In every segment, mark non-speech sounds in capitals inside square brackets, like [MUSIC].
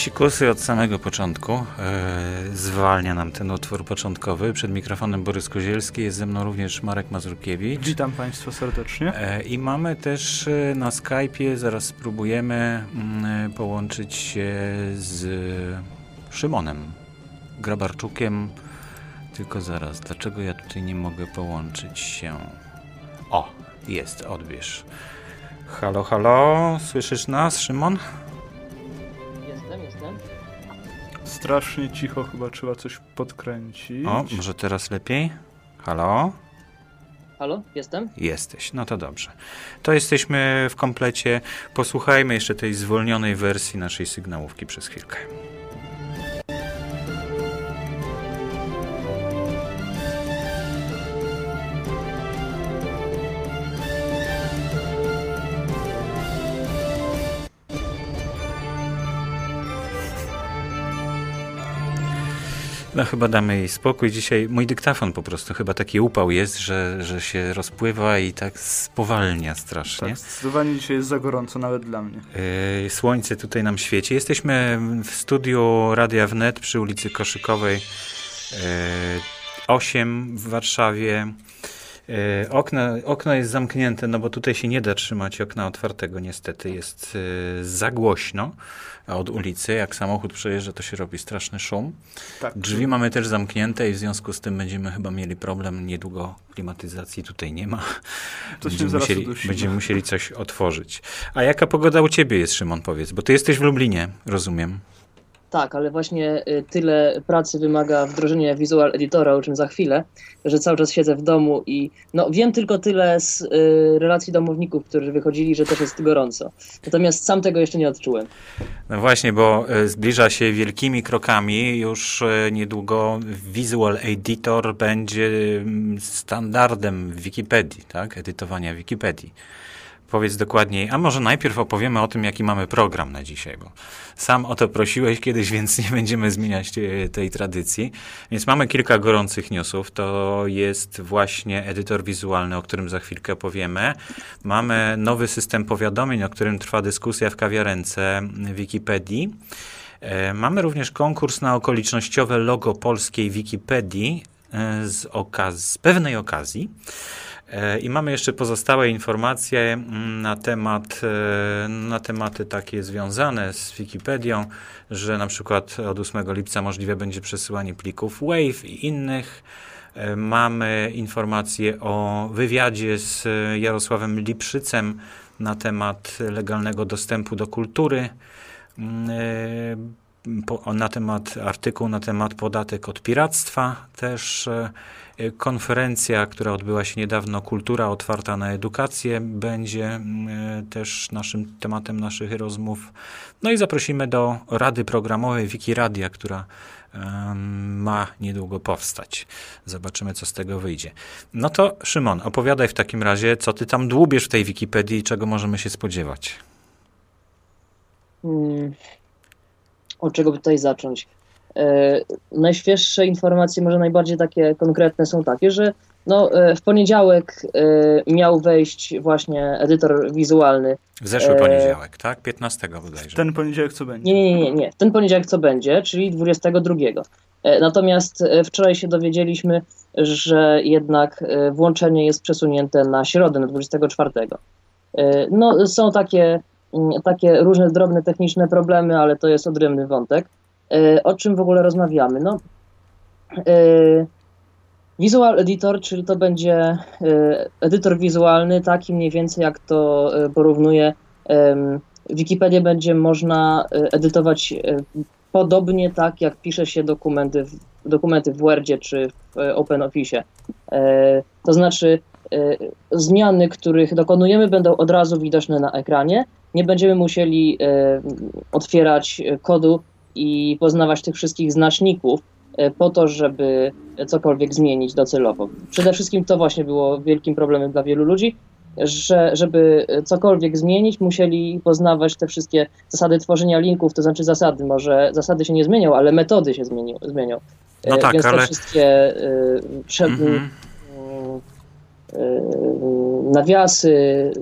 Psikusy od samego początku. E, zwalnia nam ten utwór początkowy. Przed mikrofonem Borys Kozielski, jest ze mną również Marek Mazurkiewicz. Witam Państwa serdecznie. E, I mamy też e, na Skype'ie, zaraz spróbujemy mm, połączyć się z Szymonem Grabarczukiem. Tylko zaraz, dlaczego ja tutaj nie mogę połączyć się? O, jest, odbierz. Halo, halo, słyszysz nas, Szymon? Strasznie cicho, chyba trzeba coś podkręcić. O, może teraz lepiej? Halo? Halo, jestem? Jesteś, no to dobrze. To jesteśmy w komplecie. Posłuchajmy jeszcze tej zwolnionej wersji naszej sygnałówki przez chwilkę. No chyba damy jej spokój. Dzisiaj mój dyktafon po prostu chyba taki upał jest, że, że się rozpływa i tak spowalnia strasznie. Tak, zdecydowanie dzisiaj jest za gorąco, nawet dla mnie. Yy, słońce tutaj nam świeci. Jesteśmy w studiu Radia Wnet przy ulicy Koszykowej yy, 8 w Warszawie. Yy, okno, okno jest zamknięte, no bo tutaj się nie da trzymać okna otwartego, niestety jest yy, za głośno od ulicy. Jak samochód przejeżdża, to się robi straszny szum. Tak. Drzwi mamy też zamknięte i w związku z tym będziemy chyba mieli problem. Niedługo klimatyzacji tutaj nie ma. To będziemy, musieli, będziemy musieli coś otworzyć. A jaka pogoda u ciebie jest, Szymon, powiedz? Bo ty jesteś w Lublinie, rozumiem. Tak, ale właśnie y, tyle pracy wymaga wdrożenie Visual Editora, o czym za chwilę, że cały czas siedzę w domu i no, wiem tylko tyle z y, relacji domowników, którzy wychodzili, że też jest gorąco. Natomiast sam tego jeszcze nie odczułem. No właśnie, bo y, zbliża się wielkimi krokami. Już y, niedługo Visual Editor będzie mm, standardem w Wikipedii, tak? Edytowania Wikipedii. Powiedz dokładniej, a może najpierw opowiemy o tym, jaki mamy program na dzisiaj, bo sam o to prosiłeś kiedyś, [LAUGHS] więc nie będziemy zmieniać tej tradycji. Więc mamy kilka gorących newsów. To jest właśnie edytor wizualny, o którym za chwilkę powiemy. Mamy nowy system powiadomień, o którym trwa dyskusja w kawiarence Wikipedii. E, mamy również konkurs na okolicznościowe logo polskiej Wikipedii e, z, okaz- z pewnej okazji. E, I mamy jeszcze pozostałe informacje mm, na temat, e, na tematy takie związane z Wikipedią, że na przykład od 8 lipca możliwe będzie przesyłanie plików WAVE i innych. E, mamy informacje o wywiadzie z Jarosławem Lipszycem na temat legalnego dostępu do kultury, mm, na temat artykułu na temat podatek od piractwa też Konferencja, która odbyła się niedawno, Kultura otwarta na edukację, będzie mm, też naszym tematem naszych rozmów. No i zaprosimy do Rady Programowej Wikiradia, która ma niedługo powstać. Zobaczymy, co z tego wyjdzie. No to Szymon, opowiadaj w takim razie, co ty tam dłubiesz w tej Wikipedii i czego możemy się spodziewać. Hmm. Od czego by tutaj zacząć? E, najświeższe informacje, może najbardziej takie konkretne są takie, że no, e, w poniedziałek e, miał wejść właśnie edytor wizualny. W zeszły poniedziałek, tak? 15 bodajże. Ten poniedziałek co będzie? Nie, nie, nie, nie. Ten poniedziałek co będzie, czyli 22. Natomiast wczoraj się dowiedzieliśmy, że jednak włączenie jest przesunięte na środę, na 24. No, są takie, mm, takie różne drobne techniczne problemy, ale to jest odrębny wątek. E, o czym w ogóle rozmawiamy? No, e, Visual Editor, czyli to będzie e, edytor wizualny, taki mniej więcej jak to porównuje. Wikipedię będzie można edytować podobnie tak, jak pisze się dokumenty w, dokumenty w Wordzie czy w OpenOffice. To znaczy, zmiany, których dokonujemy, będą od razu widoczne na ekranie. Nie będziemy musieli otwierać kodu i poznawać tych wszystkich znaczników e, po to, żeby cokolwiek zmienić docelowo. Przede wszystkim to właśnie było wielkim problemem dla wielu ludzi, że żeby cokolwiek zmienić, musieli poznawać te wszystkie zasady tworzenia linków, to znaczy zasady, może zasady się nie zmienią, ale metody się zmienią. zmienią. No tak, Więc ale... te wszystkie y, przed, mm -hmm. y, y, nawiasy,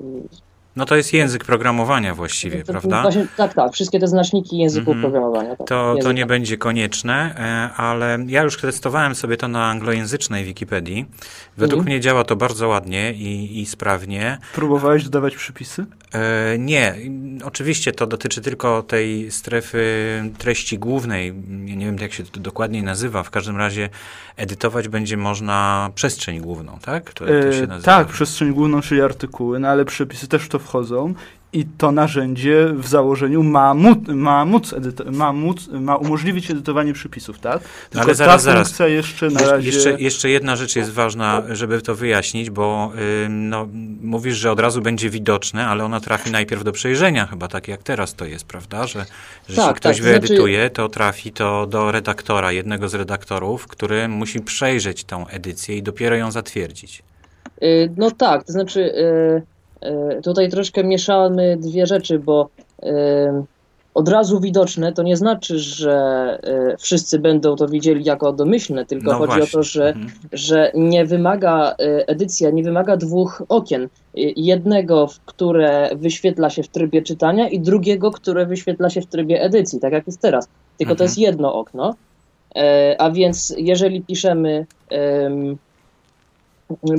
No to jest język programowania właściwie, To- prawda? Właśnie, tak, tak, wszystkie te znaczniki języków Mhm. programowania. Tak, To, to nie będzie konieczne, e, ale ja już testowałem sobie to na anglojęzycznej Wikipedii. Według Mhm. mnie działa to bardzo ładnie i, i sprawnie. Próbowałeś dodawać przypisy? E, Nie, oczywiście to dotyczy tylko tej strefy treści głównej. Ja nie wiem, jak się to dokładnie nazywa. W każdym razie edytować będzie można przestrzeń główną, tak? To, to się E, tak, przestrzeń główną, czyli artykuły, no ale przepisy też w to wchodzą i to narzędzie w założeniu ma móc, ma, móc ma, móc, ma umożliwić edytowanie przypisów, tak? Tylko ale zaraz, ta zaraz. jeszcze na razie... Jeszcze, jeszcze jedna rzecz jest ważna, żeby to wyjaśnić, bo ym, no, mówisz, że od razu będzie widoczne, ale ona trafi najpierw do przejrzenia, chyba tak jak teraz to jest, prawda? Że, że Tak, jeśli ktoś tak, to znaczy- wyedytuje, to trafi to do redaktora, jednego z redaktorów, który musi przejrzeć tą edycję i dopiero ją zatwierdzić. Y, No tak, to znaczy y, y, tutaj troszkę mieszamy dwie rzeczy, bo y, od razu widoczne to nie znaczy, że y, wszyscy będą to widzieli jako domyślne, tylko No chodzi właśnie. o to, że, Mhm. że nie wymaga edycja, nie wymaga dwóch okien. Jednego, które wyświetla się w trybie czytania i drugiego, które wyświetla się w trybie edycji, tak jak jest teraz. Tylko to Mhm. jest jedno okno. E, A więc jeżeli piszemy em,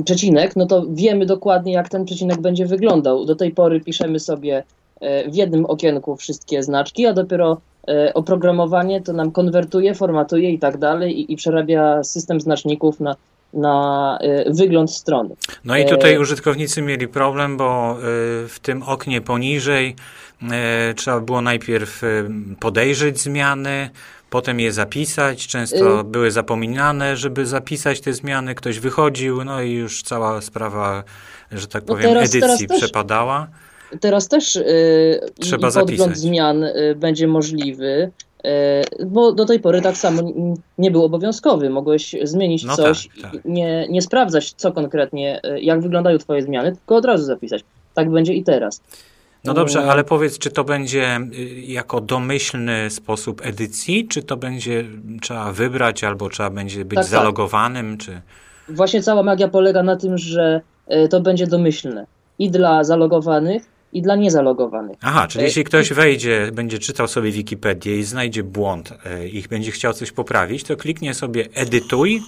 przecinek, no to wiemy dokładnie, jak ten przecinek będzie wyglądał. Do tej pory piszemy sobie e, w jednym okienku wszystkie znaczki, a dopiero e, oprogramowanie to nam konwertuje, formatuje i tak dalej i, i przerabia system znaczników na, na e, wygląd strony. No i tutaj E, użytkownicy mieli problem, bo y, w tym oknie poniżej y, trzeba było najpierw y, podejrzeć zmiany, potem je zapisać. Często Y. były zapominane, żeby zapisać te zmiany. Ktoś wychodził, no i już cała sprawa, że tak No powiem, teraz- edycji teraz też- przepadała. Teraz też i- Trzeba podgląd zapisać. zmian będzie możliwy, bo do tej pory tak samo nie był obowiązkowy. Mogłeś zmienić No coś, tak, tak. nie, nie sprawdzać, co konkretnie, e, jak wyglądają Twoje zmiany, tylko od razu zapisać. Tak będzie i teraz. No dobrze, Mm. ale powiedz, czy to będzie jako domyślny sposób edycji, czy to będzie trzeba wybrać, albo trzeba będzie być Tak, tak. zalogowanym, czy... Właśnie cała magia polega na tym, że e, to będzie domyślne i dla zalogowanych, i dla niezalogowanych. Aha, czyli E, jeśli ktoś wejdzie, będzie czytał sobie Wikipedię i znajdzie błąd e, i będzie chciał coś poprawić, to kliknie sobie edytuj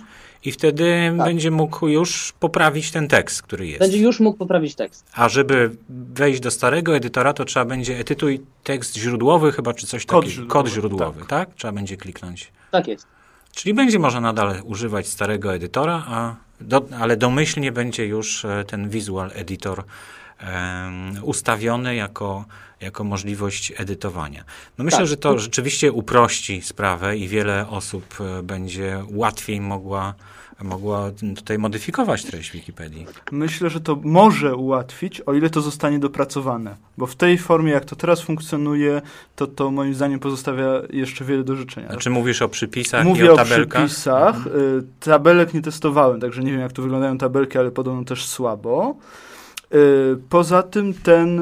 i wtedy Tak. będzie mógł już poprawić ten tekst, który jest. Będzie już mógł poprawić tekst. A żeby wejść do starego edytora, to trzeba będzie edytuj tekst źródłowy chyba, czy coś Kod takiego. źródłowy, Kod źródłowy, tak. tak. Trzeba będzie kliknąć. Tak jest. Czyli będzie można nadal używać starego edytora, a do, ale domyślnie będzie już e, ten Visual Editor em, ustawiony jako, jako możliwość edytowania. No myślę, Tak. że to rzeczywiście uprości sprawę i wiele osób e, będzie łatwiej mogła, mogła tutaj modyfikować treść Wikipedii. Myślę, że to może ułatwić, o ile to zostanie dopracowane. Bo w tej formie, jak to teraz funkcjonuje, to to moim zdaniem pozostawia jeszcze wiele do życzenia. Znaczy mówisz o przypisach i Mówię o o tabelkach? przypisach. Mhm. Tabelek nie testowałem, także nie wiem, jak tu wyglądają tabelki, ale podobno też słabo. Y, Poza tym ten,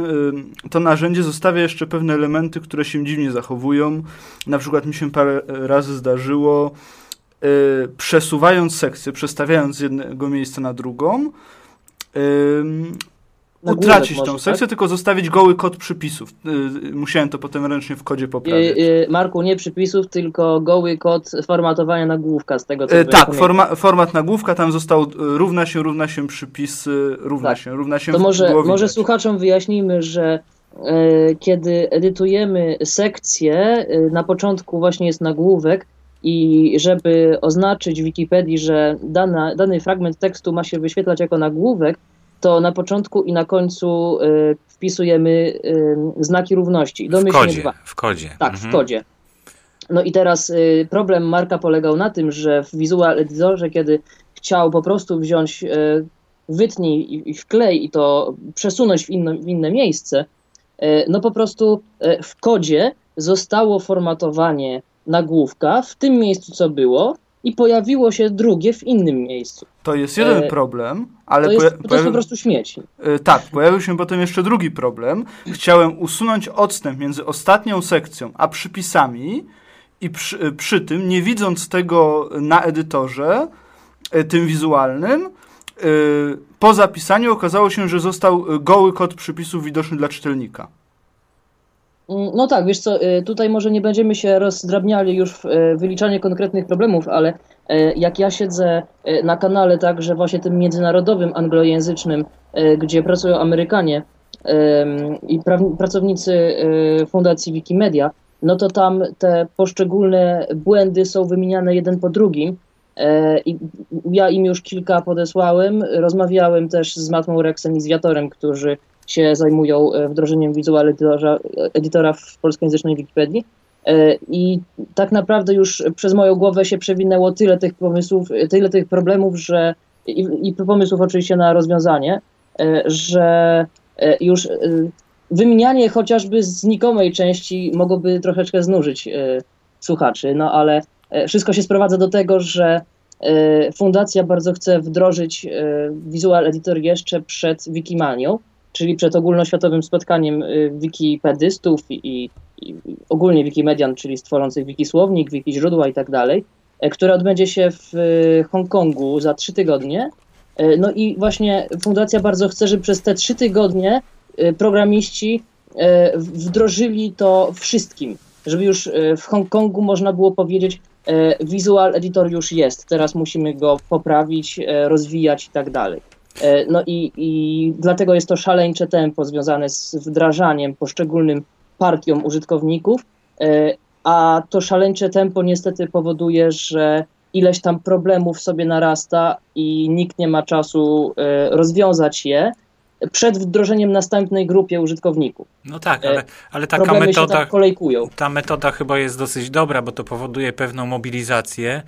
y, to narzędzie zostawia jeszcze pewne elementy, które się dziwnie zachowują. Na przykład mi się parę razy zdarzyło, y, przesuwając sekcję, przestawiając z jednego miejsca na drugą, utracić tą tak? sekcję, tylko zostawić goły kod przypisów. Y, Musiałem to potem ręcznie w kodzie poprawiać. Y, y, Marku, nie przypisów, tylko goły kod formatowania nagłówka z tego, co E, tak, forma, format nagłówka tam został równa się, równa się przypisy, równa Tak. się, równa się To może, może słuchaczom wyjaśnijmy, że kiedy edytujemy sekcję, na początku właśnie jest nagłówek i żeby oznaczyć w Wikipedii, że dana, dany fragment tekstu ma się wyświetlać jako nagłówek, to na początku i na końcu e, wpisujemy e, znaki równości. W Domyślnie kodzie, dwa. w kodzie. Tak, Mhm. w kodzie. No i teraz y, problem Marka polegał na tym, że w Visual Editorze, kiedy chciał po prostu wziąć, y, wytnij i, wklej i to przesunąć w inne, w inne miejsce, y, no po prostu y, w kodzie zostało formatowanie nagłówka w tym miejscu, co było i pojawiło się drugie w innym miejscu. To jest jeden E, problem, ale To jest, to jest po prostu śmieć. e, tak, pojawił się potem jeszcze drugi problem. Chciałem usunąć odstęp między ostatnią sekcją a przypisami i przy, e, przy tym, nie widząc tego na edytorze, tym wizualnym, po zapisaniu okazało się, że został goły kod przypisów widoczny dla czytelnika. Mm, no tak, wiesz co, y, tutaj może nie będziemy się rozdrabniali już w y, wyliczanie konkretnych problemów, ale y, jak ja siedzę na kanale także właśnie tym międzynarodowym, anglojęzycznym, gdzie pracują Amerykanie i pracownicy Fundacji Wikimedia, no to tam te poszczególne błędy są wymieniane jeden po drugim. I ja im już kilka podesłałem. Rozmawiałem też z Matmą Rexem i z Wiatorem, którzy się zajmują e, wdrożeniem wizual editora, editora w polskojęzycznej Wikipedii. E, I tak naprawdę już przez moją głowę się przewinęło tyle tych pomysłów, tyle tych problemów, że i, i pomysłów oczywiście na rozwiązanie, e, że już wymienianie chociażby znikomej części mogłoby troszeczkę znużyć słuchaczy, no ale wszystko się sprowadza do tego, że fundacja bardzo chce wdrożyć Visual Editor jeszcze przed Wikimanią, czyli przed ogólnoświatowym spotkaniem y, wikipedystów i, i ogólnie wikimedian, czyli stworzących wikisłownik, wikiźródła i tak dalej, e, które odbędzie się w y, Hongkongu za trzy tygodnie. E, no i właśnie fundacja bardzo chce, żeby przez te trzy tygodnie y, programiści e, wdrożyli to wszystkim, żeby już w Hongkongu można było powiedzieć, Visual Editor już jest, teraz musimy go poprawić, rozwijać i tak dalej. E, no i, i dlatego jest to szaleńcze tempo związane z wdrażaniem poszczególnym partiom użytkowników, e, a to szaleńcze tempo niestety powoduje, że ileś tam problemów sobie narasta i nikt nie ma czasu e, rozwiązać je przed wdrożeniem następnej grupie użytkowników. No tak, ale, ale taka Problemy metoda. Się tak kolejkują. Ta metoda chyba jest dosyć dobra, bo to powoduje pewną mobilizację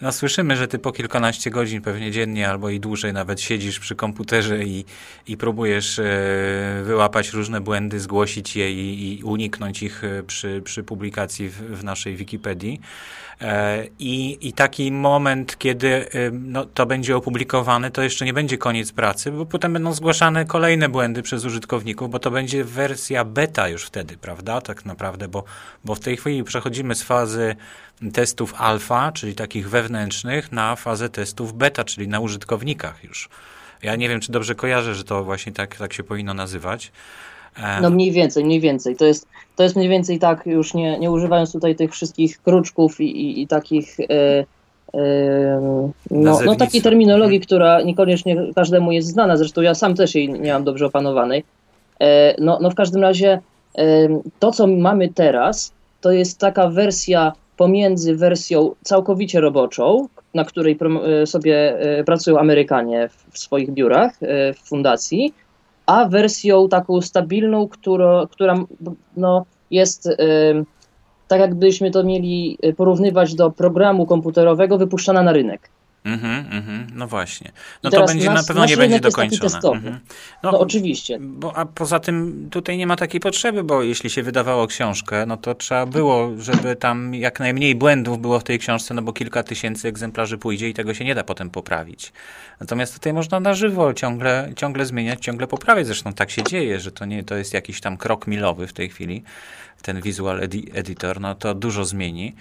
no słyszymy, że ty po kilkanaście godzin pewnie dziennie albo i dłużej nawet siedzisz przy komputerze i, i próbujesz e, wyłapać różne błędy, zgłosić je i, i uniknąć ich e, przy, przy publikacji w, w naszej Wikipedii. E, I, I taki moment, kiedy no, to będzie opublikowane, to jeszcze nie będzie koniec pracy, bo potem będą zgłaszane kolejne błędy przez użytkowników, bo to będzie wersja beta już wtedy, prawda? Tak naprawdę, bo, bo w tej chwili przechodzimy z fazy testów alfa, czyli takich wewnętrznych, na fazę testów beta, czyli na użytkownikach już. Ja nie wiem, czy dobrze kojarzę, że to właśnie tak, tak się powinno nazywać. E, no mniej więcej, mniej więcej. To jest, to jest mniej więcej tak, już nie, nie używając tutaj tych wszystkich kruczków i, i, i takich e, e, no, no takiej terminologii, która niekoniecznie każdemu jest znana, zresztą ja sam też jej nie mam dobrze opanowanej. No, no w każdym razie to, co mamy teraz, to jest taka wersja pomiędzy wersją całkowicie roboczą, na której sobie pracują Amerykanie w swoich biurach w fundacji, a wersją taką stabilną, która, która no, jest tak jakbyśmy to mieli porównywać do programu komputerowego wypuszczana na rynek. Mhm, mhm, no właśnie. No to będzie nas, na pewno nie będzie dokończone. Mhm. No, no, oczywiście. Bo, a poza tym tutaj nie ma takiej potrzeby, bo jeśli się wydawało książkę, no to trzeba było, żeby tam jak najmniej błędów było w tej książce, no bo kilka tysięcy egzemplarzy pójdzie i tego się nie da potem poprawić. Natomiast tutaj można na żywo ciągle, ciągle zmieniać, ciągle poprawiać. Zresztą tak się dzieje, że to nie to jest jakiś tam krok milowy w tej chwili, ten visual edi editor, no to dużo zmieni.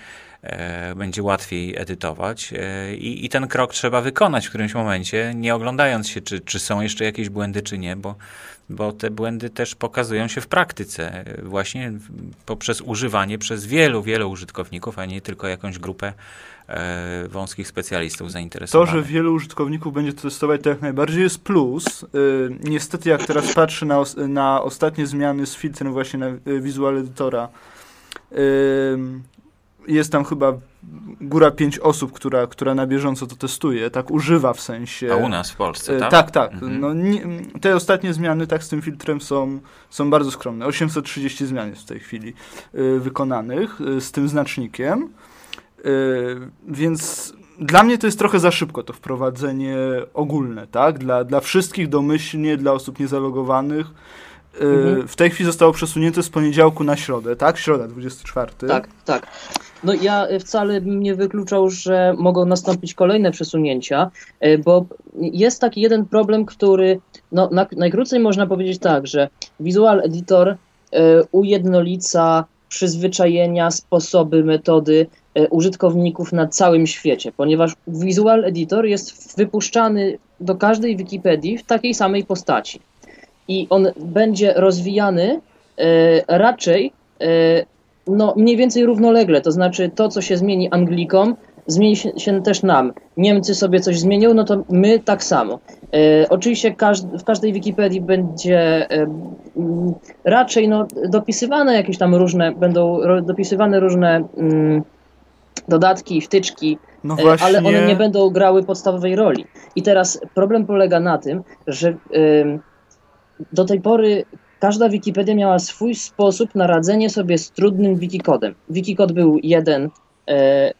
E, będzie łatwiej edytować e, I, i, ten krok trzeba wykonać w którymś momencie, nie oglądając się, czy, czy są jeszcze jakieś błędy, czy nie, bo, bo te błędy też pokazują się w praktyce, e, właśnie poprzez używanie przez wielu, wielu użytkowników, a nie tylko jakąś grupę wąskich specjalistów zainteresowanych. To, że wielu użytkowników będzie to testować, to jak najbardziej jest plus. niestety, jak teraz patrzę na, na ostatnie zmiany z filtrem właśnie na Visual Editora, jest tam chyba góra pięć osób, która, która na bieżąco to testuje, tak używa w sensie. A u nas w Polsce, e, tak? Tak, tak. Mhm. No, nie, te ostatnie zmiany tak z tym filtrem są, są bardzo skromne. 830 zmian jest w tej chwili y, wykonanych y, z tym znacznikiem. Y, więc dla mnie to jest trochę za szybko to wprowadzenie ogólne, tak? Dla, dla wszystkich domyślnie, dla osób niezalogowanych. Mhm. W tej chwili zostało przesunięte z poniedziałku na środę, tak? Środa, 24. Tak, tak. No ja wcale bym nie wykluczał, że mogą nastąpić kolejne przesunięcia, e, bo jest taki jeden problem, który no, na, najkrócej można powiedzieć tak, że Visual Editor y, ujednolica przyzwyczajenia, sposoby, metody y, użytkowników na całym świecie, ponieważ Visual Editor jest wypuszczany do każdej Wikipedii w takiej samej postaci. I on będzie rozwijany e, raczej e, no, mniej więcej równolegle, to znaczy to, co się zmieni Anglikom, zmieni się, też nam. Niemcy sobie coś zmienią, no to my tak samo. E, oczywiście każd w każdej Wikipedii będzie e, m, raczej no, dopisywane jakieś tam różne, będą ro, dopisywane różne mm, dodatki, wtyczki, No E, właśnie. ale one nie będą grały podstawowej roli. I teraz problem polega na tym, że do tej pory każda Wikipedia miała swój sposób na radzenie sobie z trudnym Wikicodem. Wikicod był jeden e,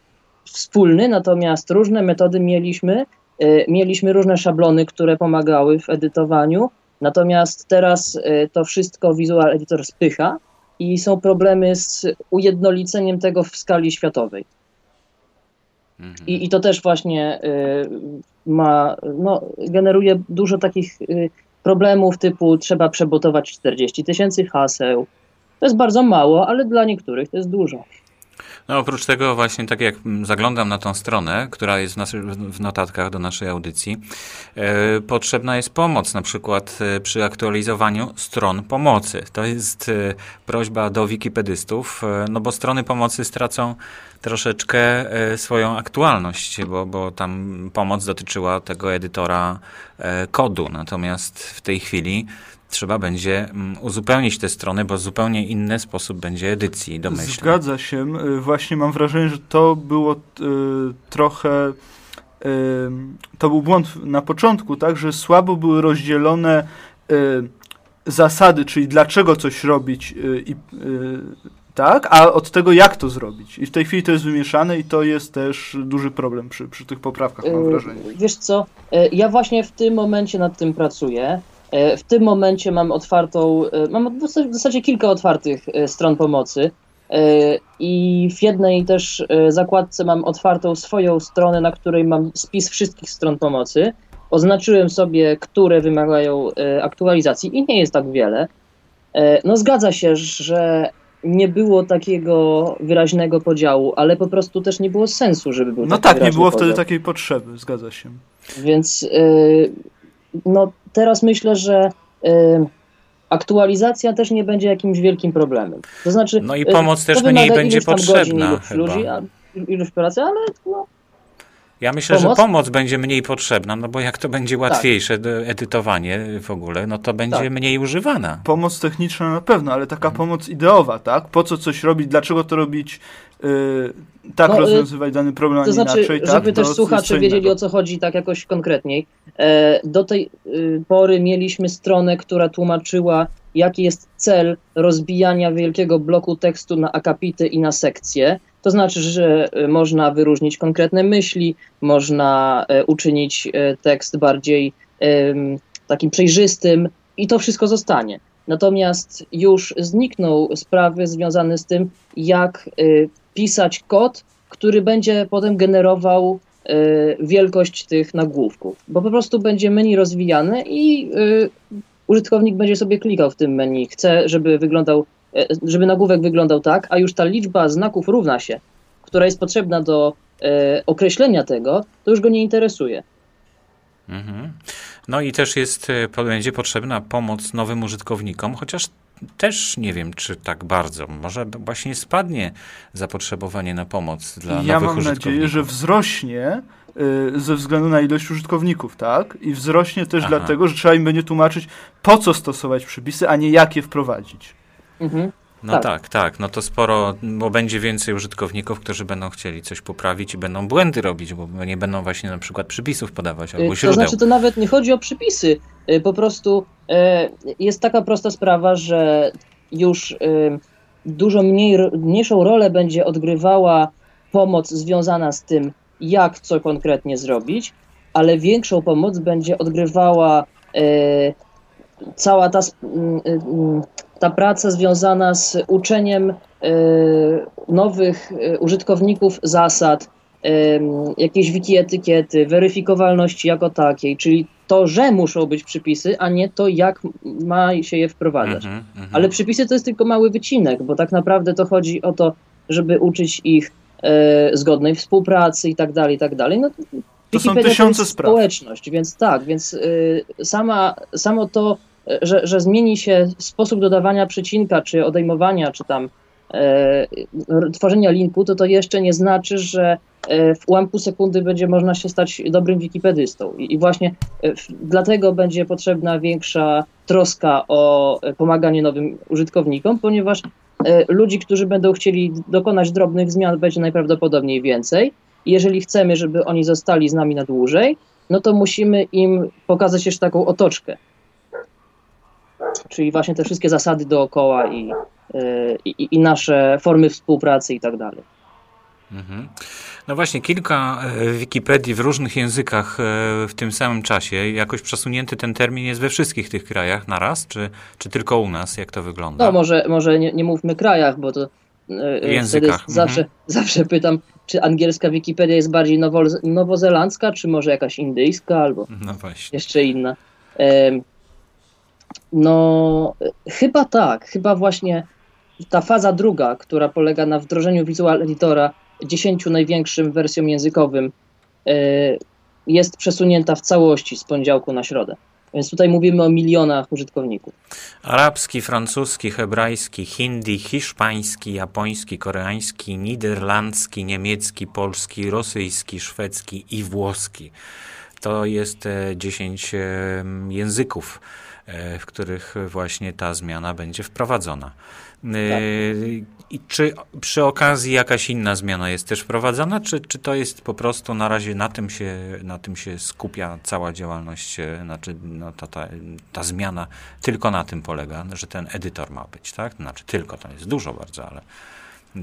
wspólny, natomiast różne metody mieliśmy. E, mieliśmy różne szablony, które pomagały w edytowaniu, natomiast teraz e, to wszystko Visual Editor spycha i są problemy z ujednoliceniem tego w skali światowej. Mhm. I, I to też właśnie y, ma, no, generuje dużo takich y, problemów typu trzeba przebotować 40 tysięcy haseł. To jest bardzo mało, ale dla niektórych to jest dużo. No oprócz tego właśnie tak jak zaglądam na tą stronę, która jest w, naszych, w notatkach do naszej audycji, e, potrzebna jest pomoc, na przykład e, przy aktualizowaniu stron pomocy. To jest e, prośba do wikipedystów, no bo strony pomocy stracą troszeczkę swoją aktualność, bo, bo tam pomoc dotyczyła tego edytora kodu, natomiast w tej chwili trzeba będzie mm, uzupełnić te strony, bo zupełnie inny sposób będzie edycji, domyślnie. Zgadza się. Y, Właśnie mam wrażenie, że to było y, trochę. y, to był błąd na początku, tak, że słabo były rozdzielone y, zasady, czyli dlaczego coś robić y, i y, tak, a od tego jak to zrobić. I w tej chwili to jest wymieszane i to jest też duży problem przy, przy tych poprawkach, mam Y, wrażenie. Wiesz co, y, ja właśnie w tym momencie nad tym pracuję. Y, W tym momencie mam otwartą, y, mam w zasadzie- kilka otwartych y, stron pomocy. I w jednej też zakładce mam otwartą swoją stronę, na której mam spis wszystkich stron pomocy. Oznaczyłem sobie, które wymagają aktualizacji i nie jest tak wiele. No zgadza się, że nie było takiego wyraźnego podziału, ale po prostu też nie było sensu, żeby był No tak, nie było wtedy podział. takiej potrzeby, zgadza się. Więc no, teraz myślę, że y, aktualizacja też nie będzie jakimś wielkim problemem. To znaczy, No i y, pomoc też mniej będzie potrzebna Godzin, iluś chyba. ludzi, a, iluś pracy, ale no, Ja myślę, Pomoc? że pomoc będzie mniej potrzebna, no bo jak to będzie Tak. łatwiejsze do edytowanie w ogóle, no to będzie Tak. mniej używana. Pomoc techniczna na pewno, ale taka Mhm. pomoc ideowa, tak? Po co coś robić, dlaczego to robić, yy, tak No, y, rozwiązywać dany problem, a To znaczy, inaczej, tak? żeby też słuchacze wiedzieli o co chodzi tak jakoś konkretniej. E, do tej y, pory mieliśmy stronę, która tłumaczyła, jaki jest cel rozbijania wielkiego bloku tekstu na akapity i na sekcje. To znaczy, że y, można wyróżnić konkretne myśli, można e, uczynić e, tekst bardziej em, takim przejrzystym i to wszystko zostanie. Natomiast już znikną sprawy związane z tym, jak y, pisać kod, który będzie potem generował y, wielkość tych nagłówków. Bo po prostu będzie menu rozwijane i y, użytkownik będzie sobie klikał w tym menu. Chce, żeby wyglądał, e, żeby nagłówek wyglądał tak, a już ta liczba znaków równa się, która jest potrzebna do e, określenia tego, to już go nie interesuje. Mhm. No i też jest, e, będzie potrzebna pomoc nowym użytkownikom, chociaż też nie wiem, czy tak bardzo. Może właśnie spadnie zapotrzebowanie na pomoc dla ja nowych mam użytkowników. nadzieję, że wzrośnie y, ze względu na ilość użytkowników, tak? I wzrośnie też Aha. dlatego, że trzeba im będzie tłumaczyć, po co stosować przypisy, a nie jak je wprowadzić. Mhm. No tak. tak. tak, No to sporo, bo będzie więcej użytkowników, którzy będą chcieli coś poprawić i będą błędy robić, bo nie będą właśnie na przykład przypisów podawać albo Y, To źródeł. znaczy, to nawet nie chodzi o przypisy. Y, Po prostu e, jest taka prosta sprawa, że już dużo mniej, mniejszą rolę będzie odgrywała pomoc związana z tym, jak co konkretnie zrobić, ale większą pomoc będzie odgrywała cała ta, ta praca związana z uczeniem e, nowych e, użytkowników zasad, em, jakiejś wiki etykiety, weryfikowalności jako takiej, czyli to, że muszą być przypisy, a nie to, jak ma się je wprowadzać. Mhm, mhm. Ale przypisy to jest tylko mały wycinek, bo tak naprawdę to chodzi o to, żeby uczyć ich e, zgodnej współpracy i tak dalej, i tak dalej. No, To są tysiące jest spraw. społeczność, więc tak, więc y, sama, samo to, y, że, że zmieni się sposób dodawania przecinka, czy odejmowania, czy tam e, tworzenia linku, to to jeszcze nie znaczy, że e, w ułamku sekundy będzie można się stać dobrym wikipedystą. I, i właśnie e, w, dlatego będzie potrzebna większa troska o e, pomaganie nowym użytkownikom, ponieważ e, ludzi, którzy będą chcieli dokonać drobnych zmian, będzie najprawdopodobniej więcej. I Jeżeli chcemy, żeby oni zostali z nami na dłużej, no to musimy im pokazać jeszcze taką otoczkę. Czyli właśnie te wszystkie zasady dookoła i, y, i, i nasze formy współpracy i tak dalej. Mhm. No właśnie, kilka e, Wikipedii w różnych językach e, w tym samym czasie. Jakoś przesunięty ten termin jest we wszystkich tych krajach naraz, czy, czy tylko u nas? Jak to wygląda? No może, może nie, nie mówmy krajach, bo to y, y, Językach, wtedy zawsze, mhm. zawsze pytam, czy angielska Wikipedia jest bardziej nowo, nowozelandzka, czy może jakaś indyjska albo No jeszcze inna. No, chyba tak. Chyba właśnie ta faza druga, która polega na wdrożeniu Visual Editora 10 największym wersjom językowym, y, jest przesunięta w całości z poniedziałku na środę. Więc tutaj mówimy o milionach użytkowników. Arabski, francuski, hebrajski, hindi, hiszpański, japoński, koreański, niderlandzki, niemiecki, polski, rosyjski, szwedzki i włoski. To jest e, 10 e, języków, w których właśnie ta zmiana będzie wprowadzona. E, I czy przy okazji jakaś inna zmiana jest też wprowadzana, czy, czy to jest po prostu na razie na tym się, na tym się skupia cała działalność, e, znaczy no, ta, ta, ta zmiana tylko na tym polega, że ten edytor ma być, tak? Znaczy tylko, to jest dużo bardzo, ale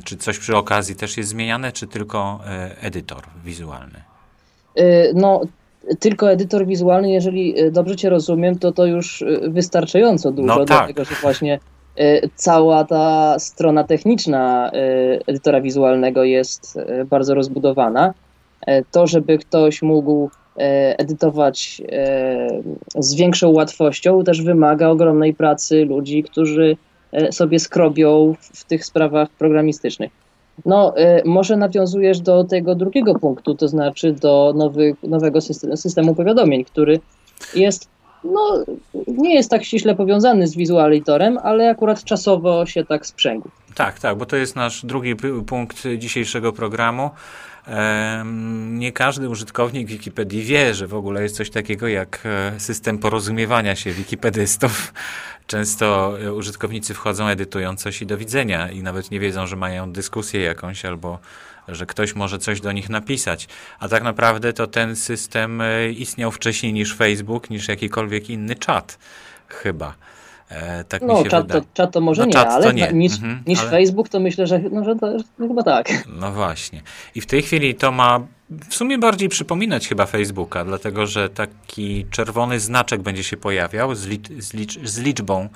czy coś przy okazji też jest zmieniane, czy tylko e, edytor wizualny? No, tylko edytor wizualny, jeżeli y, dobrze Cię rozumiem, to to już y, wystarczająco dużo, No tak. dlatego że właśnie y, cała ta strona techniczna edytora wizualnego jest bardzo rozbudowana. E, To, żeby ktoś mógł e, edytować e, z większą łatwością, też wymaga ogromnej pracy ludzi, którzy e, sobie skrobią w tych sprawach programistycznych. No, y, może nawiązujesz do tego drugiego punktu, to znaczy do nowy, nowego systemu, systemu powiadomień, który jest, no, nie jest tak ściśle powiązany z Visual Editorem, ale akurat czasowo się tak sprzęgł. Tak, tak, bo to jest nasz drugi punkt dzisiejszego programu. Nie każdy użytkownik Wikipedii wie, że w ogóle jest coś takiego jak e, system porozumiewania się wikipedystów. [LAUGHS] Często e, użytkownicy wchodzą, edytują coś i do widzenia i nawet nie wiedzą, że mają dyskusję jakąś albo że ktoś może coś do nich napisać. A tak naprawdę to ten system e, istniał wcześniej niż Facebook, niż jakikolwiek inny czat. Chyba. E, Tak mi No, się czat wydaje. to, czat to może No, nie, ale nie. niż, Mhm, niż ale- Facebook to myślę, że, no, że to, chyba tak. No właśnie. I w tej chwili to ma w sumie bardziej przypominać chyba Facebooka, dlatego że taki czerwony znaczek będzie się pojawiał z, licz, z, licz, z liczbą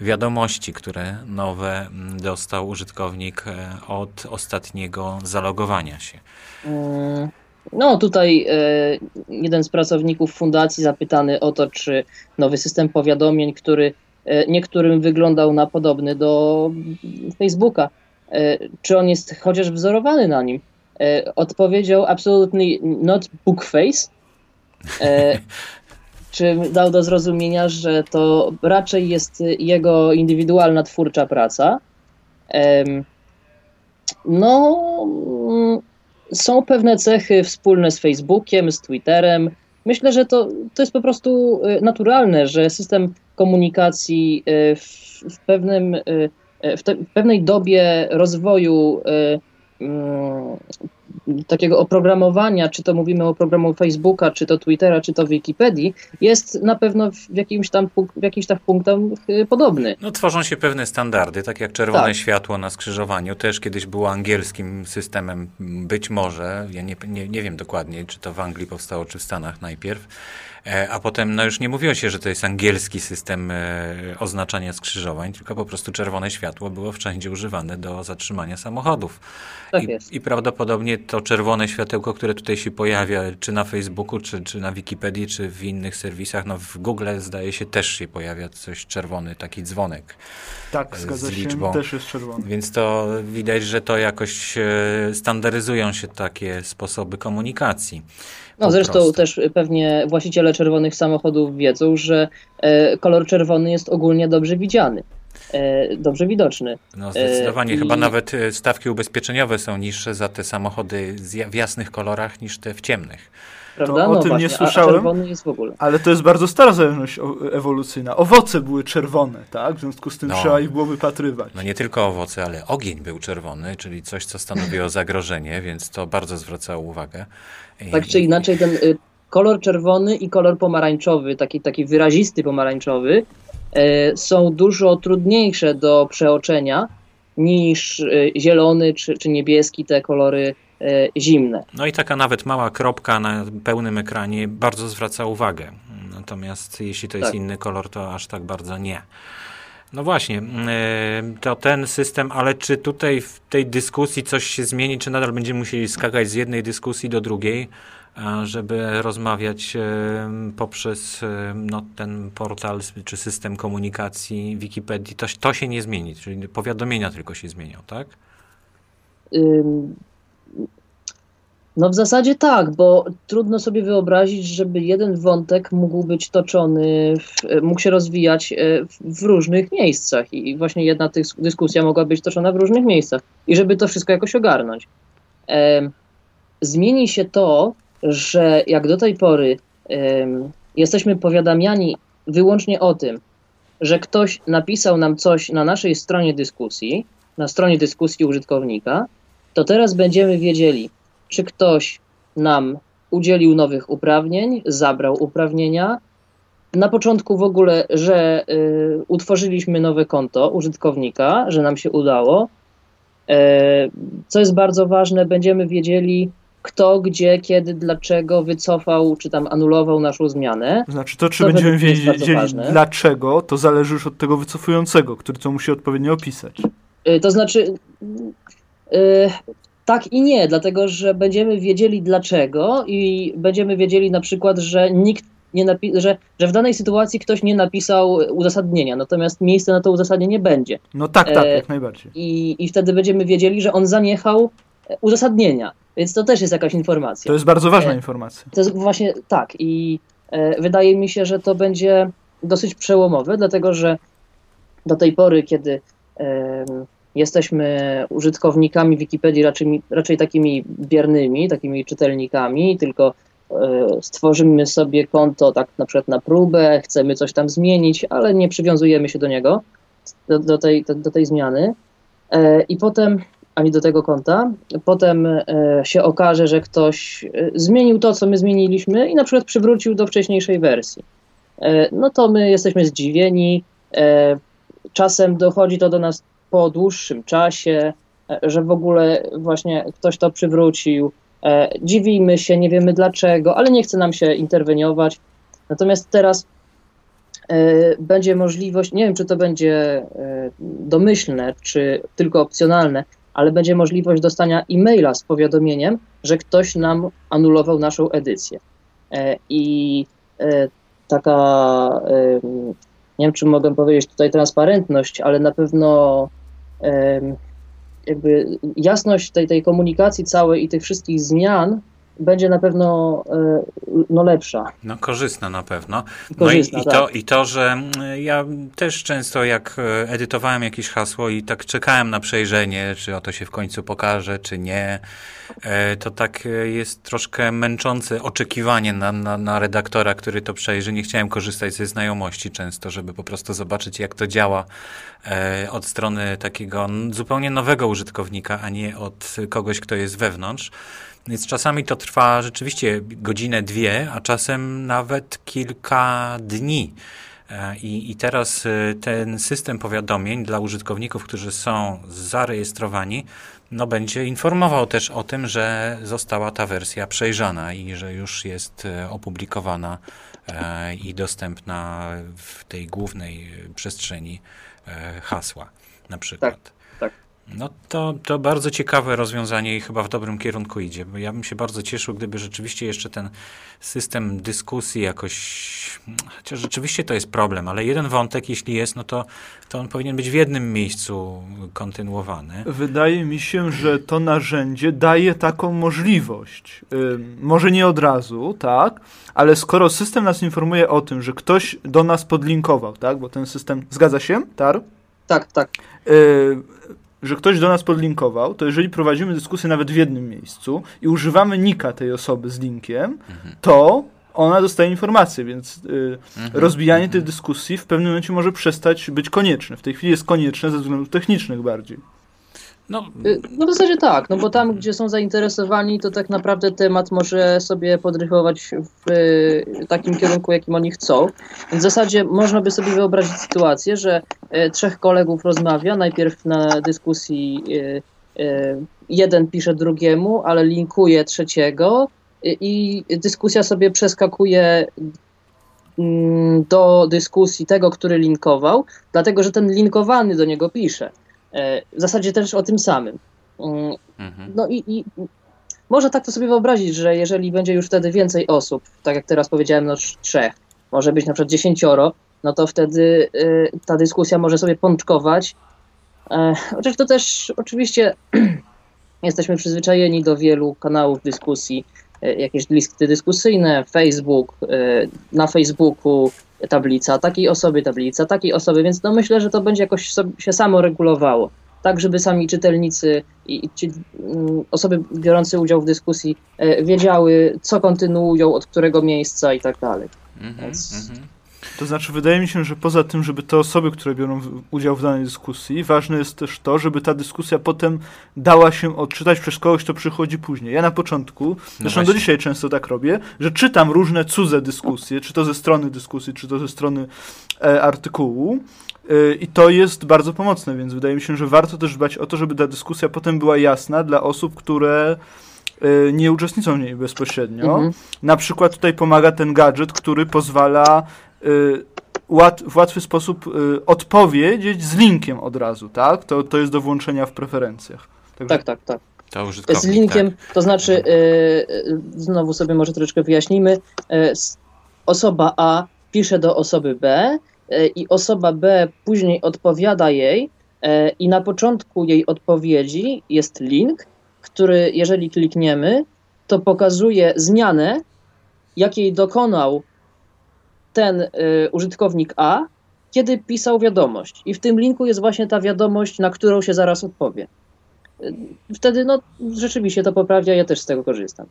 wiadomości, które nowe mm, dostał użytkownik e, od ostatniego zalogowania się. Mm, No, tutaj e, jeden z pracowników fundacji zapytany o to, czy nowy system powiadomień, który niektórym wyglądał na podobny do Facebooka, e, czy on jest chociaż wzorowany na nim, e, odpowiedział absolutely not bookface. E, [LAUGHS] czym dał do zrozumienia, że to raczej jest jego indywidualna twórcza praca. No, mm, są pewne cechy wspólne z Facebookiem, z Twitterem. Myślę, że to, to jest po prostu naturalne, że system komunikacji y, w, w, pewnym, y, y, w, te, w pewnej dobie rozwoju mm, takiego oprogramowania, czy to mówimy o programu Facebooka, czy to Twittera, czy to Wikipedii, jest na pewno w jakimś tam, w jakimś tam punktach podobny. No, tworzą się pewne standardy, tak jak czerwone Tak. światło na skrzyżowaniu, też kiedyś było angielskim systemem, być może, ja nie, nie, nie wiem dokładnie, czy to w Anglii powstało, czy w Stanach najpierw, e, a potem no już nie mówiło się, że to jest angielski system e, oznaczania skrzyżowań, tylko po prostu czerwone światło było wszędzie używane do zatrzymania samochodów. Tak I, jest. I prawdopodobnie to czerwone światełko, które tutaj się pojawia, czy na Facebooku, czy, czy na Wikipedii, czy w innych serwisach, no w Google zdaje się też się pojawia coś czerwony, taki dzwonek. Tak, Z zgadza się. liczbą. Też jest czerwony. Więc to widać, że to jakoś e, standaryzują się takie sposoby komunikacji. No zresztą prostu. też pewnie właściciele czerwonych samochodów wiedzą, że e, kolor czerwony jest ogólnie dobrze widziany. E, dobrze widoczny. No zdecydowanie, e, chyba i... nawet e, stawki ubezpieczeniowe są niższe za te samochody w jasnych kolorach niż te w ciemnych. Prawda? To o no tym właśnie, nie słyszałem. Ale to jest bardzo stara zależność ewolucyjna. Owoce były czerwone, tak? W związku z tym no, trzeba ich było wypatrywać. No nie tylko owoce, ale ogień był czerwony, czyli coś, co stanowiło zagrożenie, więc to bardzo zwracało uwagę. Tak czy inaczej, ten y, kolor czerwony i kolor pomarańczowy, taki, taki wyrazisty pomarańczowy, y, są dużo trudniejsze do przeoczenia niż y, zielony czy, czy niebieski, te kolory E, zimne. No i taka nawet mała kropka na pełnym ekranie bardzo zwraca uwagę. Natomiast jeśli to jest tak. inny kolor, to aż tak bardzo nie. No właśnie, e, to ten system, ale czy tutaj w tej dyskusji coś się zmieni, czy nadal będziemy musieli skakać z jednej dyskusji do drugiej, żeby rozmawiać e, poprzez no, ten portal czy system komunikacji Wikipedii, to, to się nie zmieni, czyli powiadomienia tylko się zmienią, tak? No w zasadzie tak, bo trudno sobie wyobrazić, żeby jeden wątek mógł być toczony, w, mógł się rozwijać e, w różnych miejscach i właśnie jedna dyskusja mogła być toczona w różnych miejscach i żeby to wszystko jakoś ogarnąć. E, zmieni się to, że jak do tej pory e, jesteśmy powiadamiani wyłącznie o tym, że ktoś napisał nam coś na naszej stronie dyskusji, na stronie dyskusji użytkownika, to teraz będziemy wiedzieli, czy ktoś nam udzielił nowych uprawnień, zabrał uprawnienia. Na początku w ogóle, że y, utworzyliśmy nowe konto użytkownika, że nam się udało. E, co jest bardzo ważne, będziemy wiedzieli, kto, gdzie, kiedy, dlaczego wycofał, czy tam anulował naszą zmianę. Znaczy to, czy to będziemy wiedzieli dlaczego, to zależy już od tego wycofującego, który to musi odpowiednio opisać. Y, to znaczy, y, tak i nie, dlatego że będziemy wiedzieli dlaczego i będziemy wiedzieli na przykład, że nikt nie napi- że, że w danej sytuacji ktoś nie napisał uzasadnienia, natomiast miejsce na to uzasadnienie będzie. No tak, tak, e, jak najbardziej. I, I wtedy będziemy wiedzieli, że on zaniechał e, uzasadnienia, więc to też jest jakaś informacja. To jest bardzo ważna e, informacja. To jest właśnie tak i e, wydaje mi się, że to będzie dosyć przełomowe, dlatego że do tej pory, kiedy jesteśmy użytkownikami Wikipedii raczej, raczej takimi biernymi, takimi czytelnikami, tylko e, stworzymy sobie konto tak na przykład na próbę, chcemy coś tam zmienić, ale nie przywiązujemy się do niego, do, do tej, do, do, tej zmiany. E, I potem, ani do tego konta, potem e, się okaże, że ktoś zmienił to, co my zmieniliśmy i na przykład przywrócił do wcześniejszej wersji. No to my jesteśmy zdziwieni. Czasem dochodzi to do nas po dłuższym czasie, e, że w ogóle właśnie ktoś to przywrócił. E, dziwimy się, nie wiemy dlaczego, ale nie chce nam się interweniować. Natomiast teraz e, będzie możliwość, nie wiem czy to będzie domyślne, czy tylko opcjonalne, ale będzie możliwość dostania e-maila z powiadomieniem, że ktoś nam anulował naszą edycję. I taka nie wiem, czy mogę powiedzieć tutaj transparentność, ale na pewno jakby jasność tej, tej komunikacji całej i tych wszystkich zmian będzie na pewno e, no, lepsza. No korzystna na pewno. No i, i, to, tak. i to, że mm, ja też często jak e, edytowałem jakieś hasło i tak czekałem na przejrzenie, czy oto się w końcu pokaże, czy nie, e, to tak jest troszkę męczące oczekiwanie na, na, na redaktora, który to przejrzy. Nie chciałem korzystać ze znajomości często, żeby po prostu zobaczyć, jak to działa od strony takiego zupełnie nowego użytkownika, a nie od kogoś, kto jest wewnątrz. Więc czasami to trwa rzeczywiście godzinę, dwie, a czasem nawet kilka dni. E, I, I teraz e, ten system powiadomień dla użytkowników, którzy są zarejestrowani, no będzie informował też o tym, że została ta wersja przejrzana i że już jest e, opublikowana i dostępna w tej głównej przestrzeni hasła na przykład. Tak. No to, to bardzo ciekawe rozwiązanie i chyba w dobrym kierunku idzie, bo ja bym się bardzo cieszył, gdyby rzeczywiście jeszcze ten system dyskusji jakoś, chociaż rzeczywiście to jest problem, ale jeden wątek, jeśli jest, no to, to on powinien być w jednym miejscu kontynuowany. Wydaje mi się, że to narzędzie daje taką możliwość. może nie od razu, tak, ale skoro system nas informuje o tym, że ktoś do nas podlinkował, tak, bo ten system, zgadza się, Tar? Tak, tak. Y że ktoś do nas podlinkował, to jeżeli prowadzimy dyskusję nawet w jednym miejscu i używamy nika tej osoby z linkiem, mhm. to ona dostaje informację, więc y, mhm. rozbijanie mhm. tej dyskusji w pewnym momencie może przestać być konieczne. W tej chwili jest konieczne ze względów technicznych bardziej. No, y, no w zasadzie tak, no bo tam, gdzie są zainteresowani, to tak naprawdę temat może sobie podrychować w y, takim kierunku, jakim oni chcą. Więc w zasadzie można by sobie wyobrazić sytuację, że y, trzech kolegów rozmawia, najpierw na dyskusji jeden pisze drugiemu, ale linkuje trzeciego i dyskusja sobie przeskakuje mm, do dyskusji tego, który linkował, dlatego że ten linkowany do niego pisze. E, w zasadzie też o tym samym. Mm, mhm. No i, i można tak to sobie wyobrazić, że jeżeli będzie już wtedy więcej osób, tak jak teraz powiedziałem, no trzech, może być na przykład dziesięcioro, no to wtedy y, ta dyskusja może sobie pączkować. E, chociaż to też oczywiście [CLEARS THROAT] jesteśmy przyzwyczajeni do wielu kanałów dyskusji, e, jakieś listy dyskusyjne, Facebook, na Facebooku tablica, takiej osoby tablica, takiej osoby, więc no myślę, że to będzie jakoś się samo regulowało. Tak, żeby sami czytelnicy i ci mm, osoby biorące udział w dyskusji e, wiedziały, co kontynuują, od którego miejsca i tak dalej. Mm -hmm, Więc... mm -hmm. To znaczy, wydaje mi się, że poza tym, żeby te osoby, które biorą udział w danej dyskusji, ważne jest też to, żeby ta dyskusja potem dała się odczytać przez kogoś, kto przychodzi później. Ja na początku, no zresztą do dzisiaj często tak robię, że czytam różne cudze dyskusje, czy to ze strony dyskusji, czy to ze strony e, artykułu. E, I to jest bardzo pomocne, więc wydaje mi się, że warto też dbać o to, żeby ta dyskusja potem była jasna dla osób, które e, nie uczestniczą w niej bezpośrednio. Mhm. Na przykład tutaj pomaga ten gadżet, który pozwala łat, w łatwy sposób y, odpowiedzieć z linkiem od razu, tak? To, to jest do włączenia w preferencjach. Także... Tak, tak, tak. z linkiem, tak. to znaczy, y, znowu sobie może troszeczkę wyjaśnimy, osoba A pisze do osoby B i osoba B później odpowiada jej i na początku jej odpowiedzi jest link, który jeżeli klikniemy, to pokazuje zmianę, jakiej dokonał ten y, użytkownik A, kiedy pisał wiadomość. I w tym linku jest właśnie ta wiadomość, na którą się zaraz odpowie. Y, wtedy no, rzeczywiście to poprawia, ja też z tego korzystam.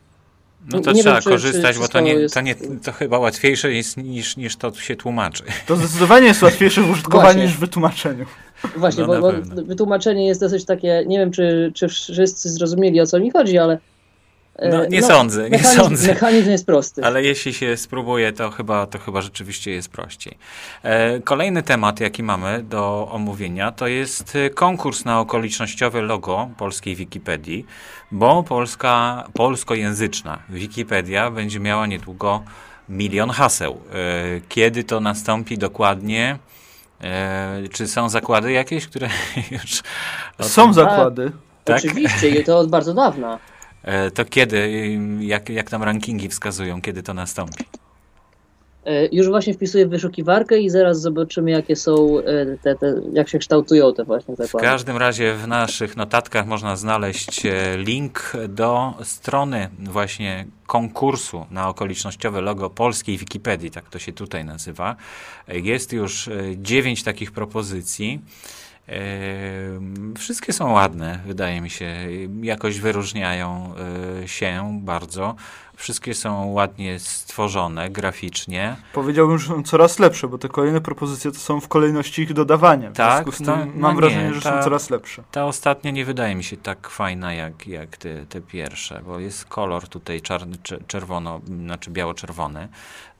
No to nie trzeba wiem, czy, korzystać, czy, bo to, nie, jest... to, nie, to chyba łatwiejsze jest niż, niż to się tłumaczy. To zdecydowanie jest łatwiejsze w użytkowaniu niż w wytłumaczeniu. Właśnie, no bo, bo wytłumaczenie jest dosyć takie, nie wiem czy, czy wszyscy zrozumieli o co mi chodzi, ale no, nie no, sądzę, nie mechanizm, sądzę. Mechanizm jest prosty. Ale jeśli się spróbuje, to chyba, to chyba rzeczywiście jest prościej. E, kolejny temat, jaki mamy do omówienia, to jest konkurs na okolicznościowe logo polskiej Wikipedii, bo polska, polskojęzyczna Wikipedia będzie miała niedługo milion haseł. E, kiedy to nastąpi dokładnie? E, czy są zakłady jakieś, które [LAUGHS] już... Są zakłady. Tak? Oczywiście, i to od bardzo dawna. E, to kiedy, jak, jak tam rankingi wskazują, kiedy to nastąpi? E, już właśnie wpisuję w wyszukiwarkę i zaraz zobaczymy, jakie są e, te, te, jak się kształtują te właśnie zakłady. W każdym razie w naszych notatkach można znaleźć link do strony właśnie konkursu na okolicznościowe logo polskiej Wikipedii, tak to się tutaj nazywa. Jest już dziewięć takich propozycji. Wszystkie są ładne, wydaje mi się. Jakoś wyróżniają e, się bardzo. Wszystkie są ładnie stworzone graficznie. Powiedziałbym, że są coraz lepsze, bo te kolejne propozycje to są w kolejności ich dodawania. W tak, związku z tym no, mam no wrażenie, nie, że ta, są coraz lepsze. Ta ostatnia nie wydaje mi się tak fajna jak, jak te, te pierwsze, bo jest kolor tutaj czarny, czerwono, znaczy biało-czerwony.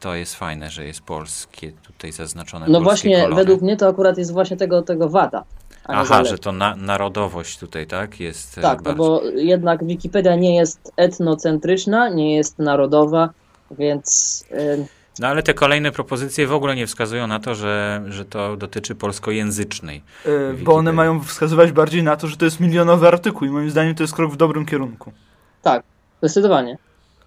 To jest fajne, że jest polskie tutaj zaznaczone. No właśnie, kolory. według mnie to akurat jest właśnie tego, tego wada. Aha, że to na, narodowość tutaj, tak? Jest e, tak, no bo jednak Wikipedia nie jest etnocentryczna, nie jest narodowa, więc. Yy, No ale te kolejne propozycje w ogóle nie wskazują na to, że, że to dotyczy polskojęzycznej. E, bo one mają wskazywać bardziej na to, że to jest milionowy artykuł i moim zdaniem to jest krok w dobrym kierunku. Tak, zdecydowanie.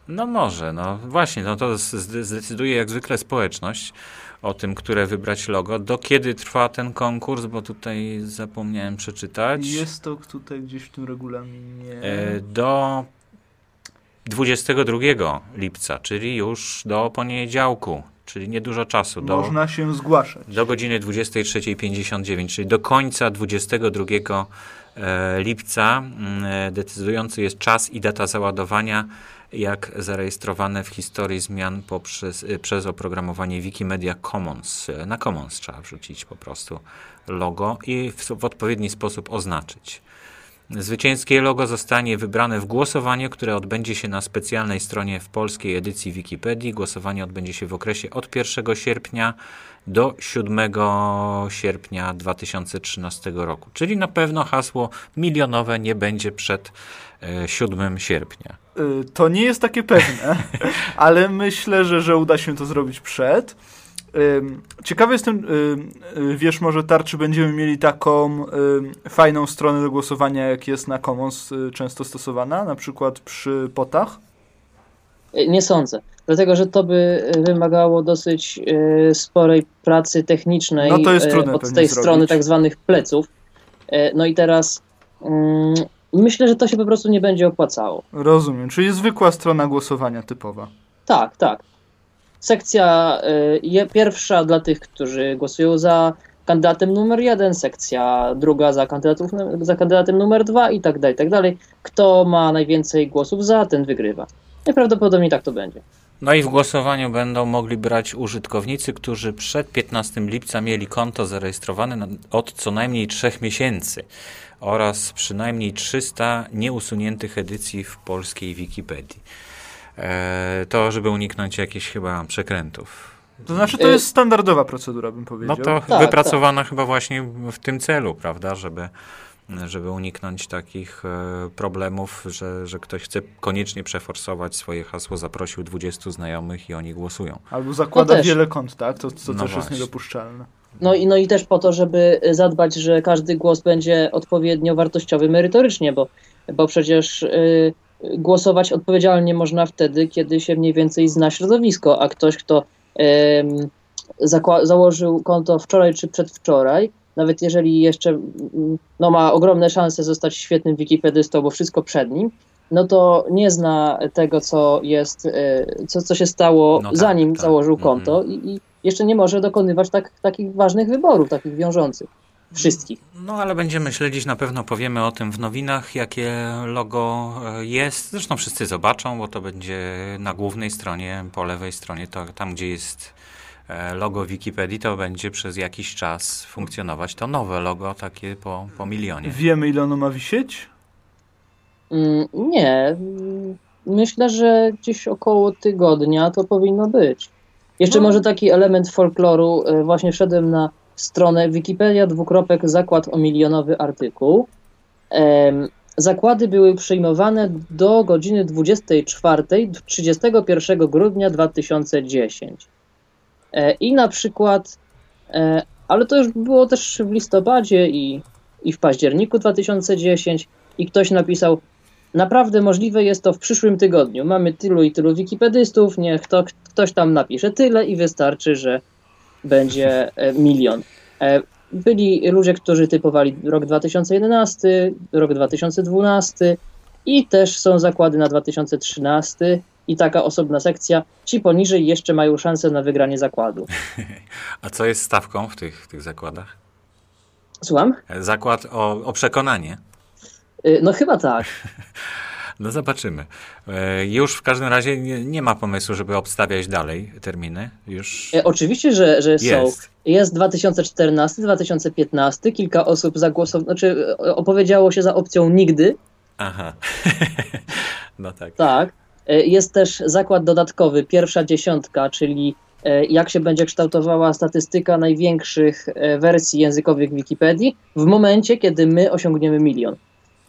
No może, no właśnie, no to zdecyduje jak zwykle społeczność o tym, które wybrać logo. Do kiedy trwa ten konkurs, bo tutaj zapomniałem przeczytać. Jest to tutaj gdzieś w tym regulaminie. E, Do 22 lipca, czyli już do poniedziałku, czyli niedużo czasu. Do, Można się zgłaszać. do godziny 23.59, czyli do końca 22 e, lipca. Mm, e, Decydujący jest czas i data załadowania, jak zarejestrowane w historii zmian poprzez, e, przez oprogramowanie Wikimedia Commons. E, Na Commons trzeba wrzucić po prostu logo i w, w odpowiedni sposób oznaczyć. Zwycięskie logo zostanie wybrane w głosowaniu, które odbędzie się na specjalnej stronie w polskiej edycji Wikipedii. Głosowanie odbędzie się w okresie od 1 sierpnia do 7 sierpnia 2013 roku. Czyli na pewno hasło milionowe nie będzie przed 7 sierpnia. Y, To nie jest takie pewne, [LAUGHS] ale myślę, że, że uda się to zrobić przed. Ym, Ciekawy jestem, wiesz może Tar, czy będziemy mieli taką fajną stronę do głosowania, jak jest na Commons często stosowana, na przykład przy potach? Nie sądzę, dlatego że to by wymagało dosyć sporej pracy technicznej No to jest trudne od tej zrobić. strony tak zwanych pleców. No i teraz mm, myślę, że to się po prostu nie będzie opłacało. Rozumiem, czyli zwykła strona głosowania typowa. Tak, tak. Sekcja y, pierwsza dla tych, którzy głosują za kandydatem numer jeden, sekcja druga za, kandydatów, za kandydatem numer dwa i tak dalej, i tak dalej. Kto ma najwięcej głosów za, ten wygrywa. Najprawdopodobniej tak to będzie. No i w głosowaniu będą mogli brać użytkownicy, którzy przed 15 lipca mieli konto zarejestrowane na- od co najmniej 3 miesięcy oraz przynajmniej 300 nieusuniętych edycji w polskiej Wikipedii. E, to, żeby uniknąć jakichś chyba przekrętów. To znaczy, to Y- jest standardowa procedura, bym powiedział. No to Tak, wypracowana chyba właśnie w tym celu, prawda, żeby, żeby uniknąć takich e, problemów, że, że ktoś chce koniecznie przeforsować swoje hasło, zaprosił 20 znajomych i oni głosują. Albo zakłada No wiele kont, tak? To, to No też jest właśnie. niedopuszczalne. No i, no i też po to, żeby zadbać, że każdy głos będzie odpowiednio wartościowy merytorycznie, bo, bo przecież y, głosować odpowiedzialnie można wtedy, kiedy się mniej więcej zna środowisko, a ktoś, kto zakła- założył konto wczoraj czy przedwczoraj, nawet jeżeli jeszcze mm, no, ma ogromne szanse zostać świetnym wikipedystą, bo wszystko przed nim, no to nie zna tego, co jest, y, co, co się stało, No tak, zanim tak. założył Mhm. konto i, i jeszcze nie może dokonywać tak, takich ważnych wyborów, takich wiążących. Wszystkich. No ale będziemy śledzić, na pewno powiemy o tym w nowinach, jakie logo e, jest. Zresztą wszyscy zobaczą, bo to będzie na głównej stronie, po lewej stronie, to tam gdzie jest e, logo Wikipedii, to będzie przez jakiś czas funkcjonować to nowe logo, takie po, po milionie. Wiemy, ile ono ma wisieć? Mm, nie. Myślę, że gdzieś około tygodnia to powinno być. Jeszcze No. może taki element folkloru. y, Właśnie wszedłem na stronę Wikipedia, dwukropek, zakład o milionowy artykuł. Em, Zakłady były przyjmowane do godziny 24, 31 grudnia 2010. E, I na przykład, e, ale to już było też w listopadzie i, i w październiku 2010 i ktoś napisał, naprawdę możliwe jest to w przyszłym tygodniu. Mamy tylu i tylu wikipedystów, niech to, ktoś tam napisze tyle i wystarczy, że będzie e, milion. E, Byli ludzie, którzy typowali rok 2011, rok 2012 i też są zakłady na 2013 i taka osobna sekcja. Ci poniżej jeszcze mają szansę na wygranie zakładu. [LAUGHS] A co jest stawką w tych, w tych zakładach? Słucham? Zakład o, o przekonanie. Y, No chyba tak. [LAUGHS] No zobaczymy. E, Już w każdym razie nie, nie ma pomysłu, żeby obstawiać dalej terminy. Już E, Oczywiście, że, że są. jest. Jest 2014, 2015, kilka osób zagłosowało, znaczy e, opowiedziało się za opcją nigdy, Aha. [LAUGHS] no tak. tak. E, Jest też zakład dodatkowy, pierwsza dziesiątka, czyli e, jak się będzie kształtowała statystyka największych e, wersji językowych Wikipedii w momencie, kiedy my osiągniemy milion.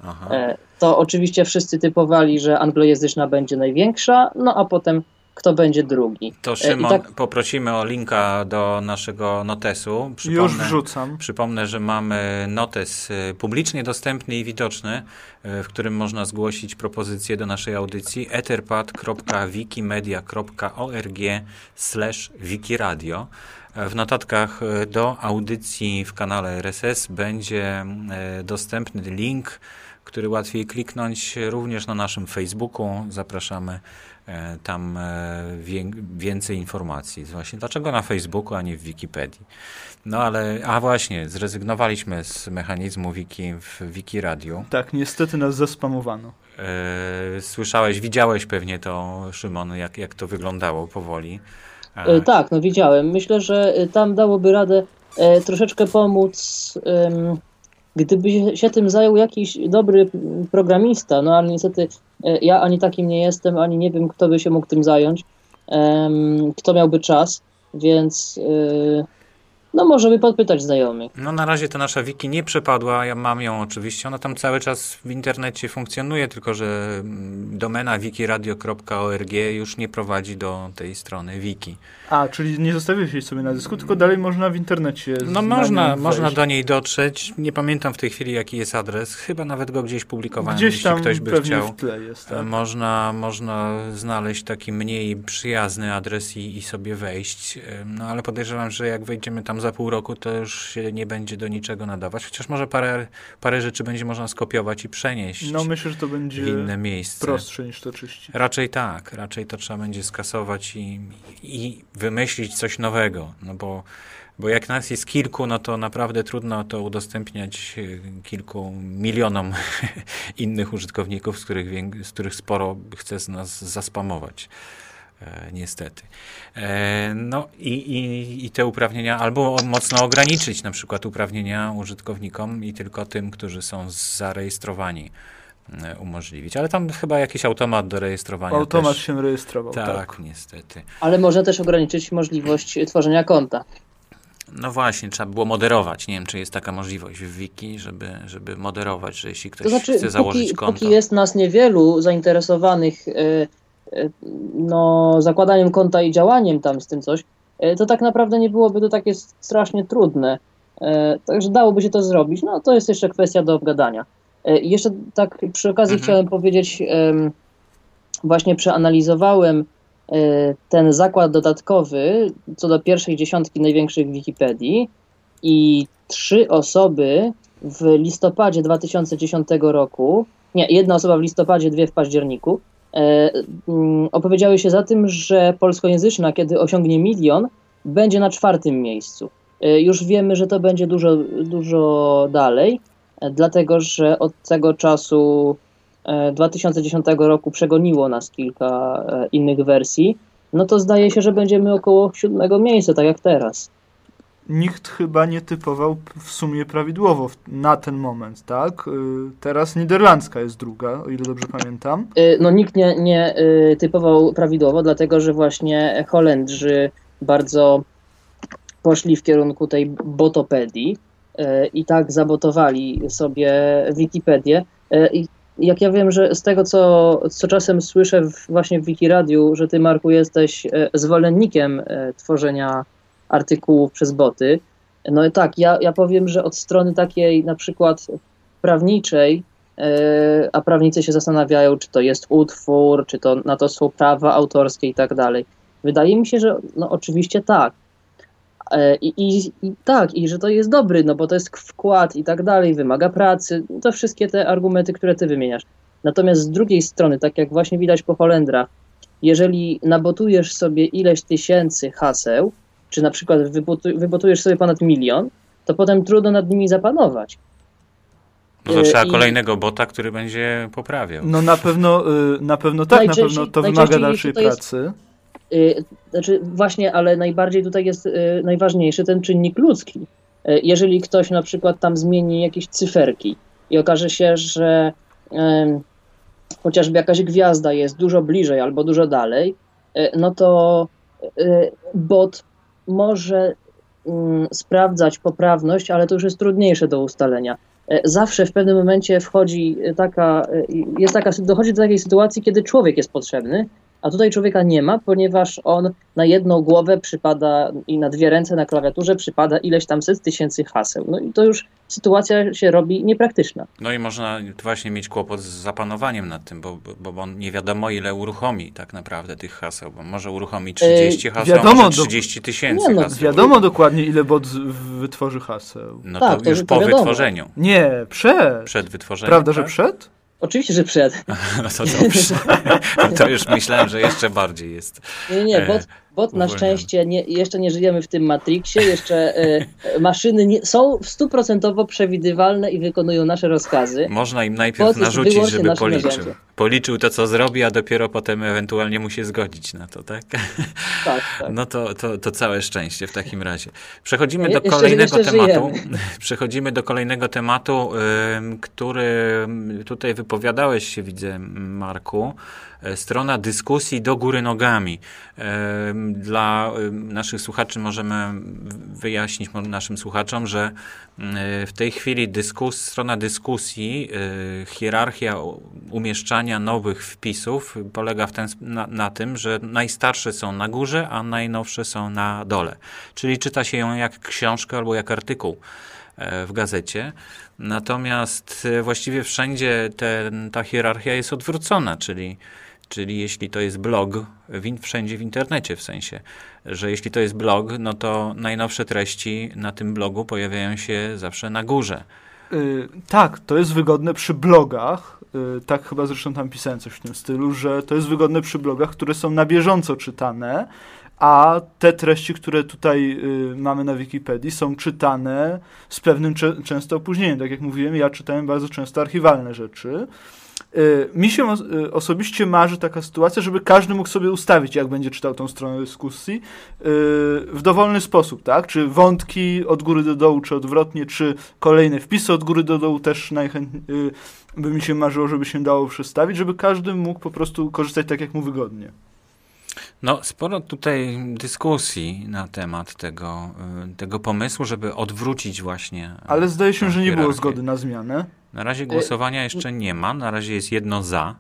Aha. E, To oczywiście wszyscy typowali, że anglojęzyczna będzie największa, no a potem kto będzie drugi. To Szymon, tak... poprosimy o linka do naszego notesu. Przypomnę, Już wrzucam. Przypomnę, że mamy notes publicznie dostępny i widoczny, w którym można zgłosić propozycje do naszej audycji etherpad.wikimedia.org wikiradio. W notatkach do audycji w kanale RSS będzie dostępny link który łatwiej kliknąć również na naszym Facebooku. Zapraszamy e, tam e, więcej informacji. Właśnie dlaczego na Facebooku, a nie w Wikipedii. No ale, a właśnie, zrezygnowaliśmy z mechanizmu Wiki w Wiki Radio. Tak, niestety nas zaspamowano. E, słyszałeś, widziałeś pewnie to, Szymon, jak, jak to wyglądało powoli. tak, no widziałem. Myślę, że tam dałoby radę troszeczkę pomóc Gdyby się tym zajął jakiś dobry programista, no ale niestety e, ja ani takim nie jestem, ani nie wiem, kto by się mógł tym zająć, kto miałby czas, więc e, no może by podpytać znajomych. No na razie to nasza wiki nie przepadła, ja mam ją oczywiście, ona tam cały czas w internecie funkcjonuje, tylko że mm, domena wikiradio.org już nie prowadzi do tej strony wiki. A, czyli nie zostawiłeś jej sobie na dysku, tylko dalej można w internecie No można, można do niej dotrzeć, nie pamiętam w tej chwili jaki jest adres, chyba nawet go gdzieś publikowałem, gdzieś tam ktoś by chciał. W tle jest, tak? można, można znaleźć taki mniej przyjazny adres i, i sobie wejść, no ale podejrzewam, że jak wejdziemy tam za pół roku to już się nie będzie do niczego nadawać, chociaż może parę, parę rzeczy będzie można skopiować i przenieść No myślę, że to będzie w inne miejsce. prostsze niż to czyścić. Raczej tak, raczej to trzeba będzie skasować i, i wymyślić coś nowego, no bo bo jak nas jest kilku, no to naprawdę trudno to udostępniać e, kilku milionom [LAUGHS] innych użytkowników, z których, z których sporo chce z nas zaspamować. E, niestety. E, no i, i, i, te uprawnienia albo mocno ograniczyć na przykład uprawnienia użytkownikom i tylko tym, którzy są zarejestrowani umożliwić. Ale tam chyba jakiś automat do rejestrowania. Automat też. się rejestrował. Tak, tak, niestety. Ale może też ograniczyć możliwość tworzenia konta. No właśnie, trzeba było moderować. Nie wiem, czy jest taka możliwość w Wiki, żeby, żeby moderować, że jeśli ktoś to znaczy, chce założyć póki, konto. Póki jest nas niewielu zainteresowanych y, no, zakładaniem konta i działaniem tam z tym coś, e, to tak naprawdę nie byłoby to takie strasznie trudne. E, także dałoby się to zrobić. No to jest jeszcze kwestia do obgadania. E, I jeszcze tak przy okazji mhm. chciałem powiedzieć, właśnie przeanalizowałem ten zakład dodatkowy co do pierwszej dziesiątki największych w Wikipedii i trzy osoby w listopadzie 2010 roku, nie, jedna osoba w listopadzie, dwie w październiku, E, opowiedziały się za tym, że polskojęzyczna, kiedy osiągnie milion, będzie na czwartym miejscu. E, już wiemy, że to będzie dużo, dużo dalej, e, dlatego że od tego czasu 2010 roku przegoniło nas kilka innych wersji. No to zdaje się, że będziemy około siódmego miejsca, tak jak teraz nikt chyba nie typował w sumie prawidłowo na ten moment, tak? Y, teraz niderlandzka jest druga, o ile dobrze pamiętam. No nikt nie, nie typował prawidłowo, dlatego że właśnie Holendrzy bardzo poszli w kierunku tej botopedii i tak zabotowali sobie Wikipedię. I jak ja wiem, że z tego, co, co czasem słyszę właśnie w Wikiradiu, że ty, Marku, jesteś zwolennikiem tworzenia artykułów przez boty. No i tak, ja, ja powiem, że od strony takiej na przykład prawniczej, e, a prawnicy się zastanawiają, czy to jest utwór, czy to na to są prawa autorskie i tak dalej. Wydaje mi się, że no oczywiście tak. E, I, i, I, tak, i że to jest dobry, no bo to jest wkład i tak dalej, wymaga pracy, to wszystkie te argumenty, które ty wymieniasz. Natomiast z drugiej strony, tak jak właśnie widać po Holendrach, jeżeli nabotujesz sobie ileś tysięcy haseł, czy na przykład wybotujesz sobie ponad milion, to potem trudno nad nimi zapanować. No to trzeba I... kolejnego bota, który będzie poprawiał. No na pewno, y, na pewno tak, na pewno to wymaga dalszej pracy. Jest, znaczy właśnie, ale najbardziej tutaj jest y, najważniejszy ten czynnik ludzki. Y, jeżeli ktoś na przykład tam zmieni jakieś cyferki i okaże się, że chociażby jakaś gwiazda jest dużo bliżej albo dużo dalej, no to bot może mm, sprawdzać poprawność, ale to już jest trudniejsze do ustalenia. Zawsze w pewnym momencie wchodzi taka, jest taka, dochodzi do takiej sytuacji, kiedy człowiek jest potrzebny A tutaj człowieka nie ma, ponieważ on na jedną głowę przypada i na dwie ręce na klawiaturze przypada ileś tam set tysięcy haseł. No i to już sytuacja się robi niepraktyczna. No i można właśnie mieć kłopot z zapanowaniem nad tym, bo, bo, bo on nie wiadomo ile uruchomi tak naprawdę tych haseł, bo może uruchomi 30 haseł, wiadomo, może do- 30 tysięcy Nie no, haseł. Wiadomo dokładnie, ile bot wytworzy haseł. No Tak, to to- już to po wiadomo. wytworzeniu. Nie, przed. Przed wytworzeniem. Prawda, że tak? przed? Oczywiście, że przed. [LAUGHS] No to dobrze. [LAUGHS] to już myślałem, że jeszcze bardziej jest. Nie, nie, E, bot, bot na szczęście nie, jeszcze nie żyjemy w tym Matrixie, jeszcze e, [LAUGHS] maszyny nie, są stuprocentowo przewidywalne i wykonują nasze rozkazy. Można im najpierw Bot narzucić, żeby policzył. narzędziem. Policzył to, co zrobi, a dopiero potem ewentualnie mu się zgodzić na to, tak? Tak, tak. [LAUGHS] No to, to, to całe szczęście w takim razie. Przechodzimy Je- do jeszcze- kolejnego jeszcze tematu. żyjemy. [LAUGHS] Przechodzimy do kolejnego tematu, ym, który tutaj wypowiadałeś się, widzę, Marku. E, Strona dyskusji do góry nogami. Ym, Dla ym, naszych słuchaczy możemy wyjaśnić naszym słuchaczom, że w tej chwili dyskus, strona dyskusji, hierarchia umieszczania nowych wpisów polega ten, na, na tym, że najstarsze są na górze, a najnowsze są na dole. Czyli czyta się ją jak książkę albo jak artykuł e, w gazecie. Natomiast e, właściwie wszędzie ten, ta hierarchia jest odwrócona, czyli, czyli jeśli to jest blog, w wszędzie w internecie w sensie, że jeśli to jest blog, no to najnowsze treści na tym blogu pojawiają się zawsze na górze. Y, tak, to jest wygodne przy blogach. y, tak chyba zresztą tam pisałem coś w tym stylu, że to jest wygodne przy blogach, które są na bieżąco czytane, a te treści, które tutaj y, mamy na Wikipedii, są czytane z pewnym cze- często opóźnieniem. Tak jak mówiłem, ja czytałem bardzo często archiwalne rzeczy. Y, Mi się y, osobiście marzy taka sytuacja, żeby każdy mógł sobie ustawić, jak będzie czytał tą stronę dyskusji, y, w dowolny sposób, tak? Czy wątki od góry do dołu, czy odwrotnie, czy kolejne wpisy od góry do dołu też najchętniej by mi się marzyło, żeby się dało przestawić, żeby każdy mógł po prostu korzystać tak, jak mu wygodnie. No, sporo tutaj dyskusji na temat tego, tego pomysłu, żeby odwrócić właśnie. Ale zdaje się, że nie było hierarchię. zgody na zmianę. Na razie głosowania jeszcze nie ma, na razie jest jedno za.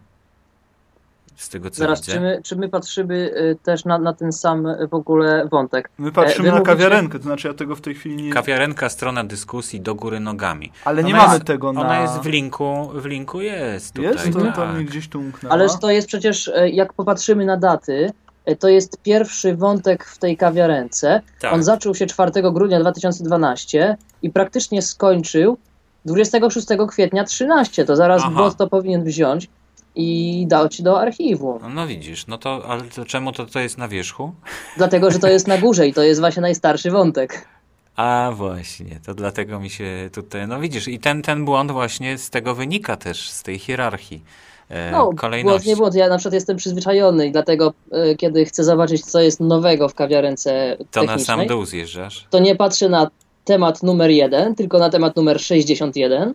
Z tego co Zaraz, widzę. czy my, czy my patrzymy y, też na, na ten sam y, w ogóle wątek? My patrzymy wy na mówicie- kawiarenkę, to znaczy ja tego w tej chwili nie... Kawiarenka, strona dyskusji do góry nogami. Ale nie Ona mamy jest- tego na... Ona jest w linku, w linku jest tutaj. Jest? To, tak. to mnie gdzieś tu umknęło. Ależ to jest przecież, y, jak popatrzymy na daty, y, to jest pierwszy wątek w tej kawiarence. tak. On zaczął się 4 grudnia 2012 i praktycznie skończył 26 kwietnia 13. To zaraz Aha. bot to powinien wziąć i dać do archiwum. No, no widzisz, no to, ale to czemu to, to jest na wierzchu? [LAUGHS] Dlatego, że to jest na górze i to jest właśnie najstarszy wątek. A właśnie, to dlatego mi się tutaj, no widzisz, i ten, ten błąd właśnie z tego wynika też, z tej hierarchii e, No, błąd kolejności. nie błąd. Ja na przykład jestem przyzwyczajony i dlatego, y, kiedy chcę zobaczyć, co jest nowego w kawiarence To na sam dół zjeżdżasz. to nie patrzę na temat numer 1, tylko na temat numer 61 e,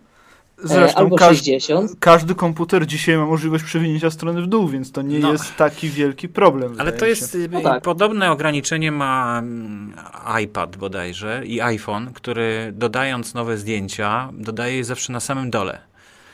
Zresztą albo każdy, 60. każdy komputer dzisiaj ma możliwość przewinięcia strony w dół, więc to nie No. jest taki wielki problem. Ale to jest y, No tak. podobne ograniczenie ma mm, iPad bodajże i iPhone, który dodając nowe zdjęcia, dodaje je zawsze na samym dole.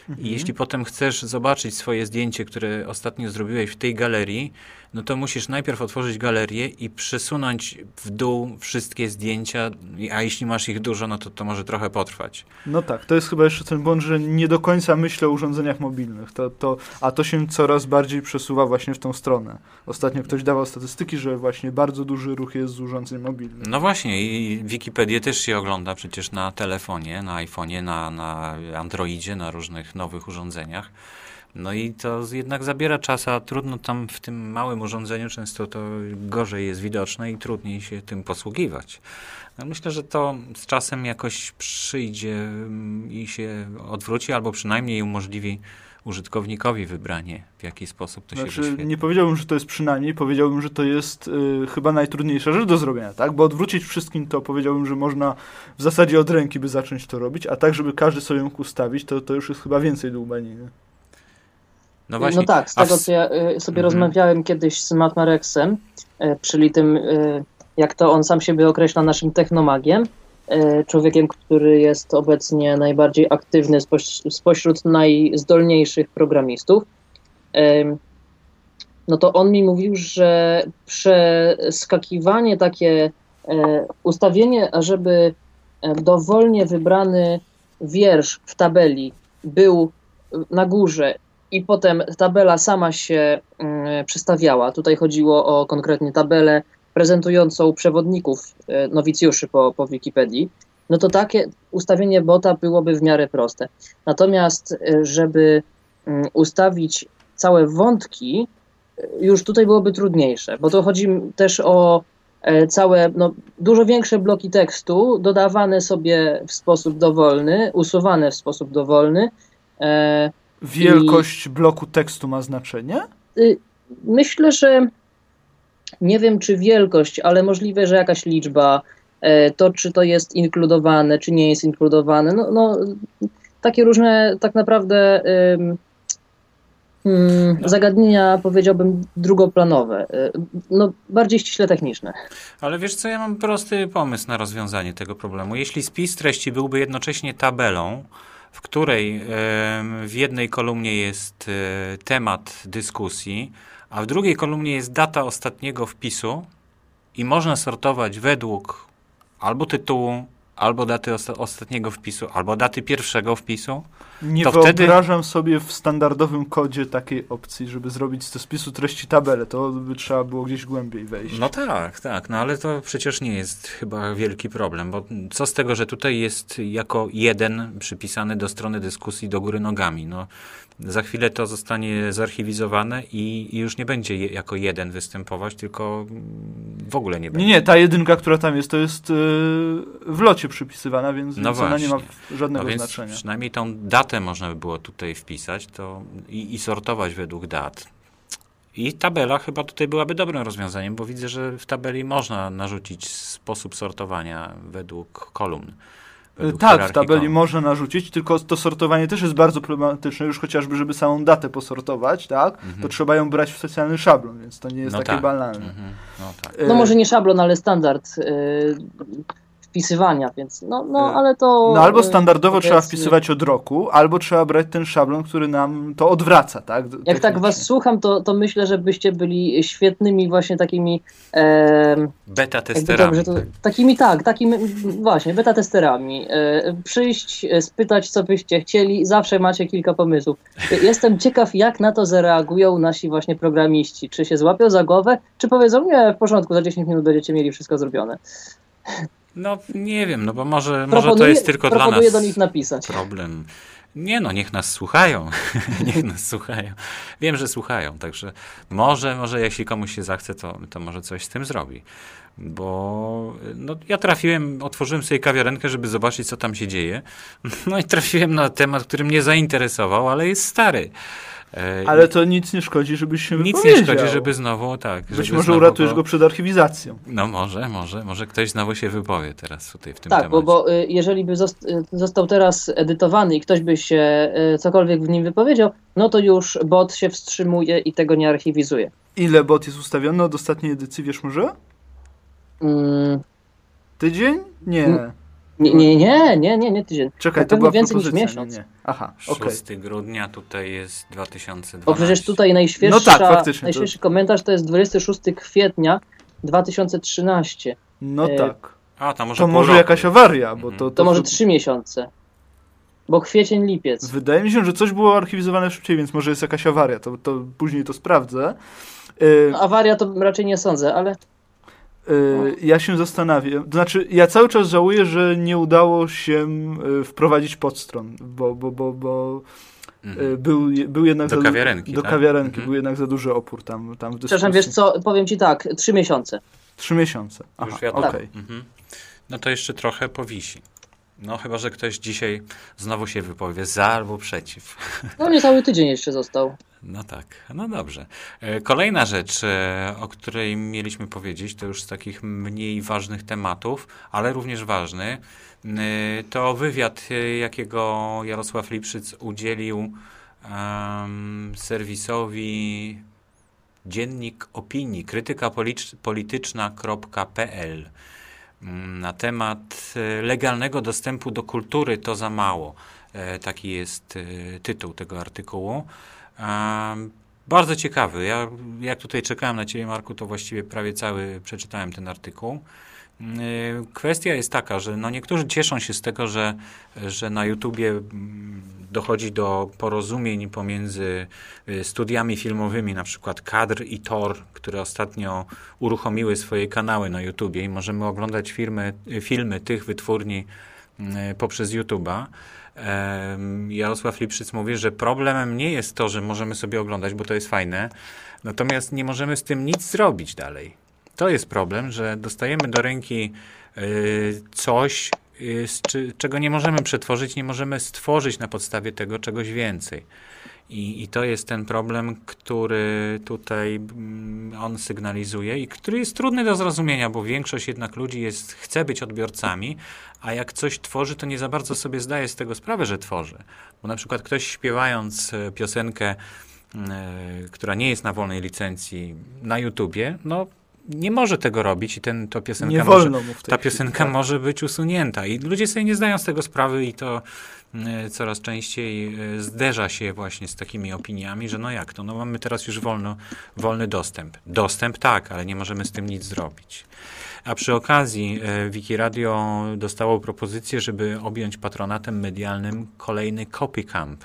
Mhm. I jeśli potem chcesz zobaczyć swoje zdjęcie, które ostatnio zrobiłeś w tej galerii, no to musisz najpierw otworzyć galerię i przesunąć w dół wszystkie zdjęcia, a jeśli masz ich dużo, no to to może trochę potrwać. No tak, to jest chyba jeszcze ten błąd, że nie do końca myślę o urządzeniach mobilnych, to, to, a to się coraz bardziej przesuwa właśnie w tą stronę. Ostatnio ktoś dawał statystyki, że właśnie bardzo duży ruch jest z urządzeń mobilnych. No właśnie, i Wikipedię też się ogląda przecież na telefonie, na iPhone'ie, na, na Androidzie, na różnych nowych urządzeniach. No i to jednak zabiera czas, a trudno tam w tym małym urządzeniu często to gorzej jest widoczne i trudniej się tym posługiwać. No myślę, że to z czasem jakoś przyjdzie mm, i się odwróci, albo przynajmniej umożliwi użytkownikowi wybranie, w jaki sposób to się Znaczy, wyświetli. nie powiedziałbym, że to jest przynajmniej, powiedziałbym, że to jest y, chyba najtrudniejsza rzecz do zrobienia, tak? Bo odwrócić wszystkim to powiedziałbym, że można w zasadzie od ręki by zacząć to robić, a tak, żeby każdy sobie mógł ustawić, to, to już jest chyba więcej dłubaniny. No właśnie, No tak, z tego co ja y, sobie Mhm. rozmawiałem kiedyś z Matt Marexem, y, czyli tym, y, jak to on sam siebie określa, naszym technomagiem, y, człowiekiem, który jest obecnie najbardziej aktywny spoś spośród najzdolniejszych programistów. No to on mi mówił, że przeskakiwanie takie, ustawienie, ażeby dowolnie wybrany wiersz w tabeli był na górze i potem tabela sama się mm, przestawiała. Tutaj chodziło o konkretnie tabelę prezentującą przewodników e, nowicjuszy po, po Wikipedii. No to takie ustawienie bota byłoby w miarę proste. Natomiast, e, żeby mm, ustawić całe wątki, e, już tutaj byłoby trudniejsze, bo to chodzi też o całe, no, dużo większe bloki tekstu, dodawane sobie w sposób dowolny, usuwane w sposób dowolny. Wielkość I... bloku tekstu ma znaczenie? Y, myślę, że nie wiem czy wielkość, ale możliwe, że jakaś liczba, e, to czy to jest inkludowane, czy nie jest inkludowane. No, no takie różne tak naprawdę no. Zagadnienia powiedziałbym drugoplanowe, e, no bardziej ściśle techniczne. Ale wiesz co, ja mam prosty pomysł na rozwiązanie tego problemu. Jeśli spis treści byłby jednocześnie tabelą, w której w jednej kolumnie jest e, temat dyskusji, a w drugiej kolumnie jest data ostatniego wpisu i można sortować według albo tytułu, albo daty osta ostatniego wpisu, albo daty pierwszego wpisu. Nie to wyobrażam wtedy... sobie w standardowym kodzie takiej opcji, żeby zrobić z spisu treści tabelę. To by trzeba było gdzieś głębiej wejść. No tak, tak. No ale to przecież nie jest chyba wielki problem, bo co z tego, że tutaj jest jako jeden przypisany do strony dyskusji do góry nogami. No, za chwilę to zostanie zarchiwizowane i, i już nie będzie je, jako jeden występować, tylko w ogóle nie będzie. Nie, nie, ta jedynka, która tam jest, to jest yy, w locie przypisywana, więc, no więc ona nie ma żadnego no więc znaczenia. Przynajmniej tą datę można by było tutaj wpisać to i, i sortować według dat. I tabela chyba tutaj byłaby dobrym rozwiązaniem, bo widzę, że w tabeli można narzucić sposób sortowania według kolumn. Tak, w tabeli można narzucić, tylko to sortowanie też jest bardzo problematyczne, już chociażby, żeby samą datę posortować, tak, mhm. to trzeba ją brać w specjalny szablon, więc to nie jest no takie tak. banalne. Mhm. No, tak. no, może nie szablon, ale standard. Wpisywania, więc no, no e, ale to... No albo standardowo trzeba wpisywać od roku, albo trzeba brać ten szablon, który nam to odwraca, tak? Jak tak was słucham, to, to myślę, że byście byli świetnymi właśnie takimi... E, beta testerami. To, takimi tak, takimi właśnie, beta testerami. E, przyjść, e, spytać, co byście chcieli, zawsze macie kilka pomysłów. Jestem ciekaw, jak na to zareagują nasi właśnie programiści. Czy się złapią za głowę, czy powiedzą, nie, w porządku, za 10 minut będziecie mieli wszystko zrobione. No nie wiem, no bo może, może to jest tylko dla nas do nich napisać. problem. Nie no, niech nas słuchają. [LAUGHS] niech nas słuchają. Wiem, że słuchają, także może, może jeśli komuś się zachce, to, to może coś z tym zrobi. Bo no, ja trafiłem, otworzyłem sobie kawiarenkę, żeby zobaczyć, co tam się dzieje. [LAUGHS] No i trafiłem na temat, który mnie zainteresował, ale jest stary. E, Ale to nic nie szkodzi, żebyś się Nic nie szkodzi, żeby znowu, tak. Być może znowu, uratujesz bo... go przed archiwizacją. No może, może, może ktoś znowu się wypowie teraz tutaj w tym tak, temacie. Tak, bo, bo y, jeżeli by y, został teraz edytowany i ktoś by się y, cokolwiek w nim wypowiedział, no to już bot się wstrzymuje i tego nie archiwizuje. Ile bot jest ustawiony od ostatniej edycji, wiesz może? Mm. Tydzień? Nie. Mm. Nie, nie, nie, nie, nie, nie tydzień. Czekaj, to była więcej niż miesiąc. Nie, nie. Aha, 6 okay. grudnia tutaj jest 2012. O, przecież tutaj najświeższa, no tak, faktycznie, najświeższy to... komentarz to jest 26 kwietnia 2013. No e... tak. A, to może, to może jakaś awaria, bo to, to... To może 3 miesiące. Bo kwiecień, lipiec. Wydaje mi się, że coś było archiwizowane szybciej, więc może jest jakaś awaria. To, to później to sprawdzę. No, awaria to raczej nie sądzę, ale... Y, ja się zastanawiam, to znaczy ja cały czas żałuję, że nie udało się y, wprowadzić podstron, bo, bo, bo, bo mhm. był, był jednak do za, kawiarenki, do tak? kawiarenki mhm. był jednak za duży opór tam, tam w dyskusji. Przepraszam, wiesz co, powiem ci tak, trzy miesiące. Trzy miesiące, Aha, Już wiadomo. Okay. Mhm. No to jeszcze trochę powisi. No chyba, że ktoś dzisiaj znowu się wypowie za albo przeciw. [LAUGHS] No nie cały tydzień jeszcze został. No tak, no dobrze. E, kolejna rzecz, e, o której mieliśmy powiedzieć, to już z takich mniej ważnych tematów, ale również ważny, e, to wywiad, jakiego Jarosław Lipszyc udzielił um, serwisowi Dziennik Opinii, krytyka polityczna.pl na temat legalnego dostępu do kultury to za mało. Taki jest tytuł tego artykułu. Bardzo ciekawy. Ja jak tutaj czekałem na Ciebie, Marku, to właściwie prawie cały przeczytałem ten artykuł. Y, kwestia jest taka, że no niektórzy cieszą się z tego, że, że na YouTubie mm, dochodzi do porozumień pomiędzy y, studiami filmowymi, na przykład Kadr i Tor, które ostatnio uruchomiły swoje kanały na YouTubie i możemy oglądać filmy, filmy tych wytwórni y, poprzez YouTube'a. Jarosław Lipszyc mówi, że problemem nie jest to, że możemy sobie oglądać, bo to jest fajne, natomiast nie możemy z tym nic zrobić dalej. To jest problem, że dostajemy do ręki y, coś, y, czego nie możemy przetworzyć, nie możemy stworzyć na podstawie tego czegoś więcej. I, I, to jest ten problem, który tutaj mm, on sygnalizuje i który jest trudny do zrozumienia, bo większość jednak ludzi jest, chce być odbiorcami, a jak coś tworzy, to nie za bardzo sobie zdaje z tego sprawę, że tworzy. Bo na przykład ktoś śpiewając e, piosenkę, e, która nie jest na wolnej licencji na YouTubie, no nie może tego robić i ten, to piosenka nie może, ta piosenka chwili, tak. może być usunięta. I ludzie sobie nie zdają z tego sprawy i to e, coraz częściej e, zderza się właśnie z takimi opiniami, że no jak to, no mamy teraz już wolno, wolny dostęp. Dostęp tak, ale nie możemy z tym nic zrobić. A przy okazji e, Wiki Radio dostało propozycję, żeby objąć patronatem medialnym kolejny CopyCamp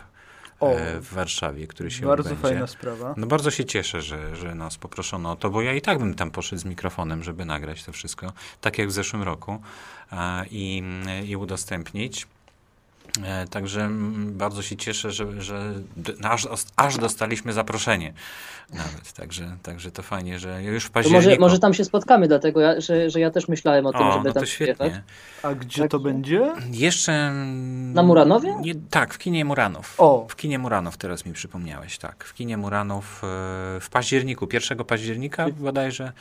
o, e, w Warszawie, który się Bardzo odbędzie. fajna sprawa. No bardzo się cieszę, że, że nas poproszono o to, bo ja i tak bym tam poszedł z mikrofonem, żeby nagrać to wszystko, tak jak w zeszłym roku i, i udostępnić. E, także bardzo się cieszę, że, że aż, aż dostaliśmy zaproszenie nawet. Także, także to fajnie, że już w październiku... może, może tam się spotkamy, dlatego ja, że, że ja też myślałem o tym, o, żeby no tam świetnie. przyjechać. A gdzie tak. to będzie? Jeszcze... Na Muranowie? Nie, tak, w kinie Muranów. O. W kinie Muranów teraz mi przypomniałeś, tak. W kinie Muranów e, w październiku, 1 października bodajże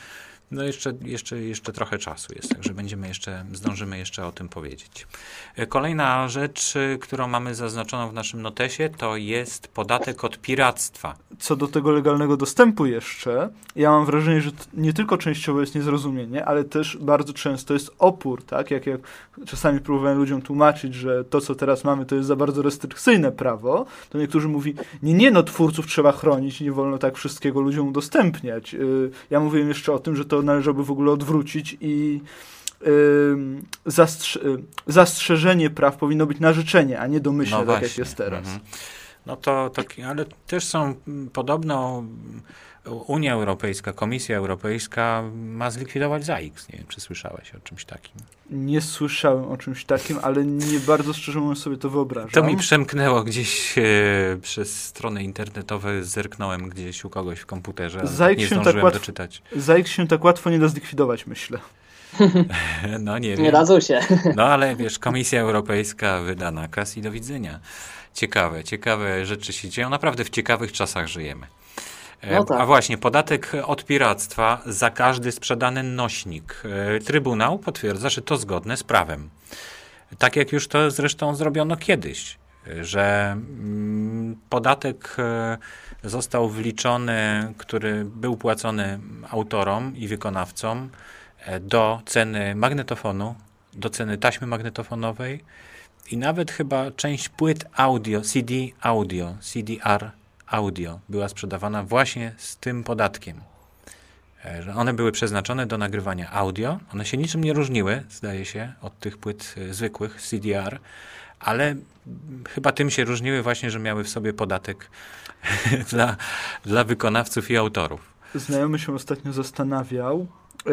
no jeszcze, jeszcze, jeszcze trochę czasu jest, także będziemy jeszcze, zdążymy jeszcze o tym powiedzieć. E, kolejna rzecz, e, którą mamy zaznaczoną w naszym notesie, to jest podatek od piractwa. Co do tego legalnego dostępu jeszcze, ja mam wrażenie, że nie tylko częściowo jest niezrozumienie, ale też bardzo często jest opór, tak? Jak, jak czasami próbowałem ludziom tłumaczyć, że to, co teraz mamy, to jest za bardzo restrykcyjne prawo, to niektórzy mówi, nie, nie, no twórców trzeba chronić, nie wolno tak wszystkiego ludziom udostępniać. Y, ja mówiłem jeszcze o tym, że to należałoby w ogóle odwrócić i zastrze zastrzeżenie praw powinno być na życzenie, a nie domyślne, no tak jak jest teraz. Mhm. No to, to, ale też są podobno Unia Europejska, Komisja Europejska ma zlikwidować ZAIX. Nie wiem, czy słyszałeś o czymś takim. Nie słyszałem o czymś takim, ale nie bardzo szczerze mówiąc sobie to wyobrażam. To mi przemknęło gdzieś e, przez strony internetowe, zerknąłem gdzieś u kogoś w komputerze, ale nie zdążyłem tak łatwo, doczytać. ZAIX się tak łatwo nie da zlikwidować, myślę. [LAUGHS] no nie wiem. Nie dadzą się. No ale wiesz, Komisja Europejska wyda nakaz i do widzenia. Ciekawe, ciekawe rzeczy się dzieją. Naprawdę w ciekawych czasach żyjemy. E, no tak. A właśnie, podatek od piractwa za każdy sprzedany nośnik. E, Trybunał potwierdza, że to zgodne z prawem. Tak jak już to zresztą zrobiono kiedyś, że mm, podatek e, został wliczony, który był płacony autorom i wykonawcom do ceny magnetofonu, do ceny taśmy magnetofonowej i nawet chyba część płyt audio, CD audio, CDR audio była sprzedawana właśnie z tym podatkiem. E, one były przeznaczone do nagrywania audio. One się niczym nie różniły, zdaje się, od tych płyt e, zwykłych CDR, ale chyba tym się różniły właśnie, że miały w sobie podatek [LAUGHS] dla, dla wykonawców i autorów. Znajomy się ostatnio zastanawiał, e,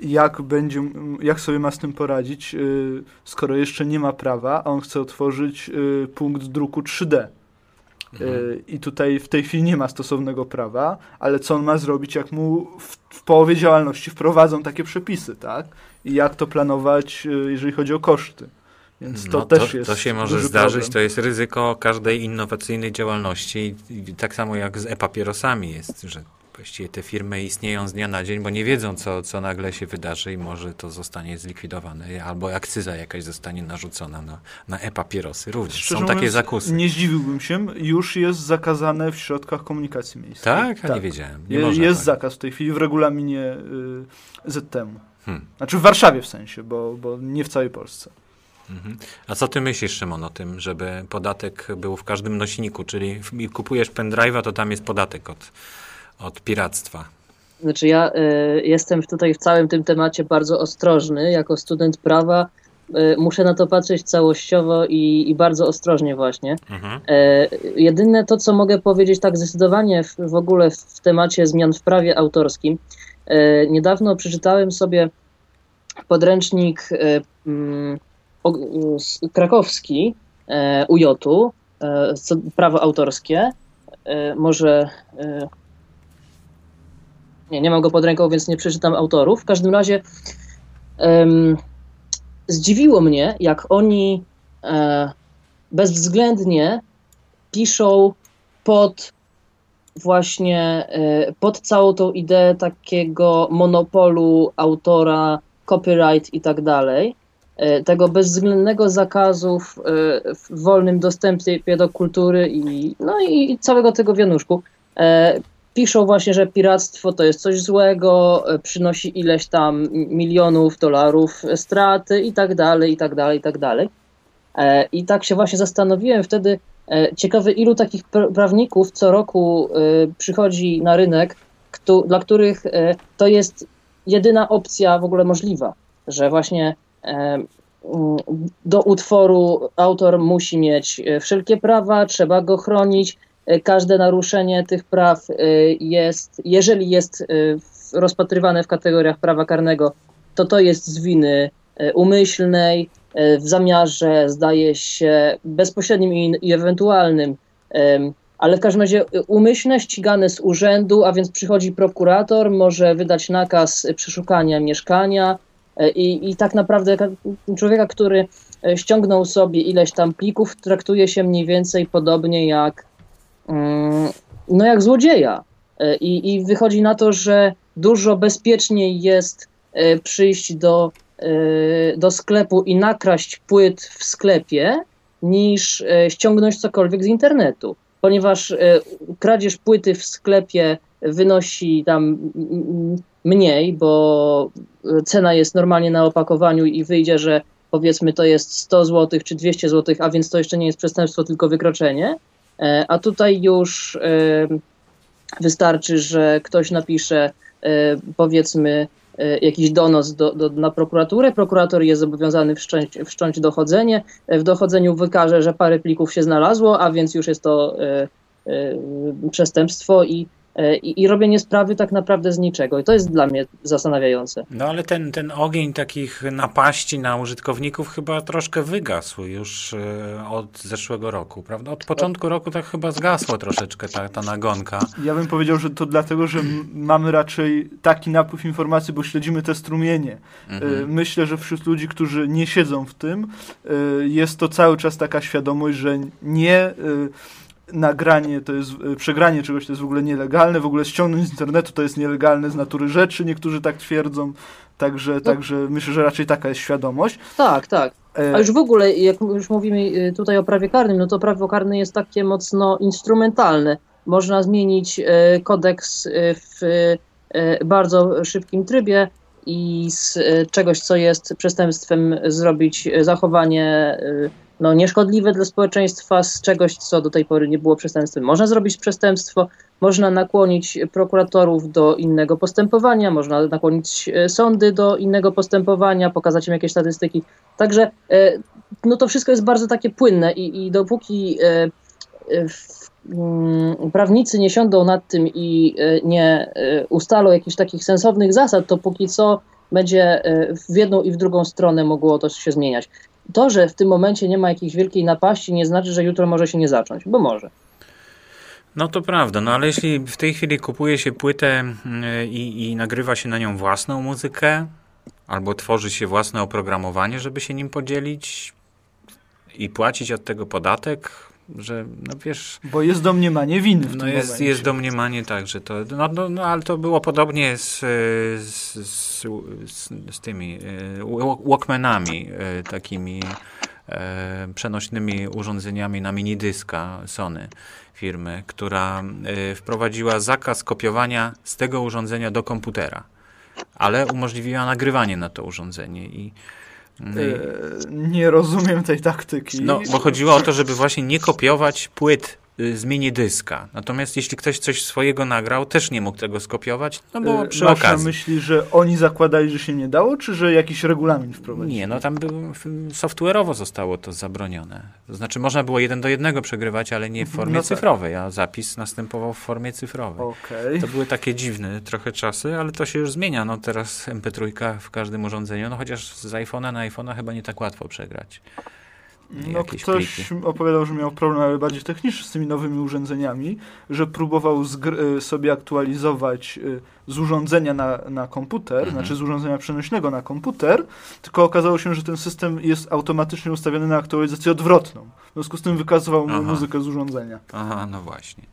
jak, będzie, jak sobie ma z tym poradzić, skoro jeszcze nie ma prawa, a on chce otworzyć punkt druku 3D. Mhm. I tutaj w tej chwili nie ma stosownego prawa, ale co on ma zrobić, jak mu w, w, połowie działalności wprowadzą takie przepisy, tak? I jak to planować, y, jeżeli chodzi o koszty. Więc to no, też to, jest. To się może zdarzyć, problem. to jest ryzyko każdej innowacyjnej działalności. I tak samo jak z e-papierosami jest, że właściwie te firmy istnieją z dnia na dzień, bo nie wiedzą, co, co nagle się wydarzy i może to zostanie zlikwidowane, albo akcyza jakaś zostanie narzucona na, na e-papierosy. Również Szczerze są takie zakusy. Nie zdziwiłbym się, już jest zakazane w środkach komunikacji miejskiej. Tak? A tak. nie wiedziałem. Nie je, jest tak. zakaz w tej chwili w regulaminie y, ZTM. Hmm. Znaczy w Warszawie w sensie, bo, bo nie w całej Polsce. Mhm. A co ty myślisz, Szymon, o tym, żeby podatek był w każdym nośniku, czyli kupujesz pendrive'a, to tam jest podatek od, od piractwa. Znaczy ja y, jestem tutaj w całym tym temacie bardzo ostrożny. Jako student prawa y, muszę na to patrzeć całościowo i, i bardzo ostrożnie właśnie. Mhm. Y, jedyne to, co mogę powiedzieć tak zdecydowanie w, w ogóle w, w temacie zmian w prawie autorskim. niedawno przeczytałem sobie podręcznik mm, krakowski UJ-u, prawo autorskie. Może nie, nie mam go pod ręką, więc nie przeczytam autorów. W każdym razie um, zdziwiło mnie, jak oni e, bezwzględnie piszą pod właśnie e, pod całą tą ideę takiego monopolu autora, copyright i tak dalej, e, tego bezwzględnego zakazu w, e, w wolnym dostępie do kultury i, no i całego tego wianuszku piszą właśnie, że piractwo to jest coś złego, e, przynosi ileś tam milionów dolarów straty i tak dalej, i tak dalej, i tak dalej. E, I tak się właśnie zastanowiłem wtedy, e, ciekawy ilu takich prawników co roku przychodzi na rynek, dla których to jest jedyna opcja w ogóle możliwa, że właśnie do utworu autor musi mieć wszelkie prawa, trzeba go chronić, E, każde naruszenie tych praw e, jest, jeżeli jest e, rozpatrywane w kategoriach prawa karnego, to to jest z winy umyślnej, w zamiarze, zdaje się, bezpośrednim i, i ewentualnym, ale w każdym razie umyślne, ścigane z urzędu, a więc przychodzi prokurator, może wydać nakaz przeszukania mieszkania i, i tak naprawdę człowieka, który ściągnął sobie ileś tam plików, traktuje się mniej więcej podobnie jak no jak złodzieja. E, I, I wychodzi na to, że dużo bezpieczniej jest e, przyjść do, e, do sklepu i nakraść płyt w sklepie, niż ściągnąć cokolwiek z internetu. Ponieważ kradzież płyty w sklepie wynosi tam mniej, bo cena jest normalnie na opakowaniu i wyjdzie, że powiedzmy to jest 100 zł czy 200 zł, a więc to jeszcze nie jest przestępstwo, tylko wykroczenie. E, a tutaj już e, wystarczy, że ktoś napisze e, powiedzmy jakiś donos do, do, na prokuraturę. Prokurator jest zobowiązany wszcząć, wszcząć dochodzenie. W dochodzeniu wykaże, że parę plików się znalazło, a więc już jest to przestępstwo i i, i robienie sprawy tak naprawdę z niczego. I to jest dla mnie zastanawiające. No ale ten, ten ogień takich napaści na użytkowników chyba troszkę wygasł już e, od zeszłego roku, prawda? Od początku roku tak chyba zgasło troszeczkę ta, ta nagonka. Ja bym powiedział, że to dlatego, że mamy raczej taki napływ informacji, bo śledzimy te strumienie. E, mhm. Myślę, że wśród ludzi, którzy nie siedzą w tym, jest to cały czas taka świadomość, że nie nagranie to jest, e, przegranie czegoś to jest w ogóle nielegalne, w ogóle ściągnąć z internetu to jest nielegalne z natury rzeczy, niektórzy tak twierdzą, także, no. także myślę, że raczej taka jest świadomość. Tak, tak. E, A już w ogóle, jak już mówimy e, tutaj o prawie karnym, no to prawo karne jest takie mocno instrumentalne. Można zmienić kodeks w bardzo szybkim trybie i z czegoś, co jest przestępstwem, zrobić zachowanie no, nieszkodliwe dla społeczeństwa z czegoś, co do tej pory nie było przestępstwem. Można zrobić przestępstwo, można nakłonić prokuratorów do innego postępowania, można nakłonić e, sądy do innego postępowania, pokazać im jakieś statystyki. Także e, no, to wszystko jest bardzo takie płynne i, i dopóki e, mm, prawnicy nie siądą nad tym i nie ustalą jakichś takich sensownych zasad, to póki co będzie w jedną i w drugą stronę mogło to się zmieniać to, że w tym momencie nie ma jakiejś wielkiej napaści, nie znaczy, że jutro może się nie zacząć, bo może. No to prawda, no ale jeśli w tej chwili kupuje się płytę mm, i, i nagrywa się na nią własną muzykę, albo tworzy się własne oprogramowanie, żeby się nim podzielić i płacić od tego podatek, że no wiesz... Bo jest domniemanie winy w no tym jest, jest domniemanie tak, że to... No, no, no ale to było podobnie z, z, z, z tymi e, Walkmanami, e, takimi e, przenośnymi urządzeniami na minidyska Sony firmy, która wprowadziła zakaz kopiowania z tego urządzenia do komputera, ale umożliwiła nagrywanie na to urządzenie i No E, nie rozumiem tej taktyki. No, bo chodziło o to, żeby właśnie nie kopiować płyt y, z mini dyska. Natomiast jeśli ktoś coś swojego nagrał, też nie mógł tego skopiować, no bo E, przy Masz na okazji. myśli, że oni zakładali, że się nie dało, czy że jakiś regulamin wprowadzili? Nie, no tam był, software'owo zostało to zabronione. To znaczy można było jeden do jednego przegrywać, ale nie w formie No tak. cyfrowej, a zapis następował w formie cyfrowej. Okej. To były takie dziwne trochę czasy, ale to się już zmienia. No teraz MP3 w każdym urządzeniu, no chociaż z iPhone'a na iPhone'a chyba nie tak łatwo przegrać. No ktoś pliki. opowiadał, że miał problem, ale bardziej techniczny z tymi nowymi urządzeniami, że próbował y, sobie aktualizować y, z urządzenia na, na komputer, Mhm. znaczy z urządzenia przenośnego na komputer, tylko okazało się, że ten system jest automatycznie ustawiony na aktualizację odwrotną. W związku z tym wykazywał mu muzykę z urządzenia. Aha, no właśnie.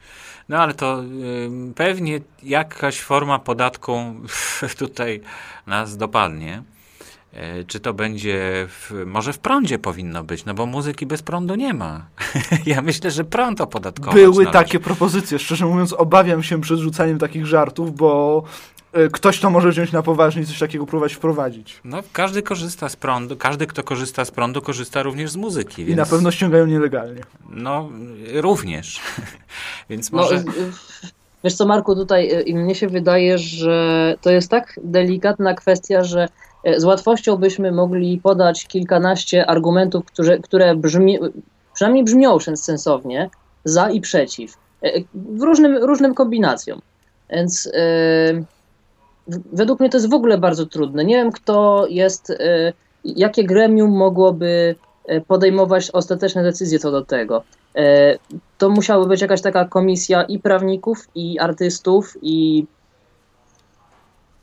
No ale to ym, pewnie jakaś forma podatku [LAUGHS] tutaj nas dopadnie. E, Czy to będzie, w, może w prądzie powinno być, no bo muzyki bez prądu nie ma. [LAUGHS] ja myślę, że prąd opodatkować Były należy. takie propozycje. Szczerze mówiąc, obawiam się przed rzucaniem takich żartów, bo y, ktoś to może wziąć na poważnie i coś takiego próbować wprowadzić. No każdy korzysta z prądu, każdy kto korzysta z prądu korzysta również z muzyki, I więc na pewno ściągają nielegalnie. no również. [LAUGHS] więc No, może y, wiesz co, Marku, tutaj i mnie się wydaje, że to jest tak delikatna kwestia, że z łatwością byśmy mogli podać kilkanaście argumentów, które, które brzmi, przynajmniej brzmią sens- sensownie, za i przeciw, y, w różnym, różnym kombinacjom. Więc y, w- według mnie to jest w ogóle bardzo trudne. Nie wiem, kto jest, y, jakie gremium mogłoby podejmować ostateczne decyzje co do tego. Y, to musiałaby być jakaś taka komisja i prawników, i artystów, i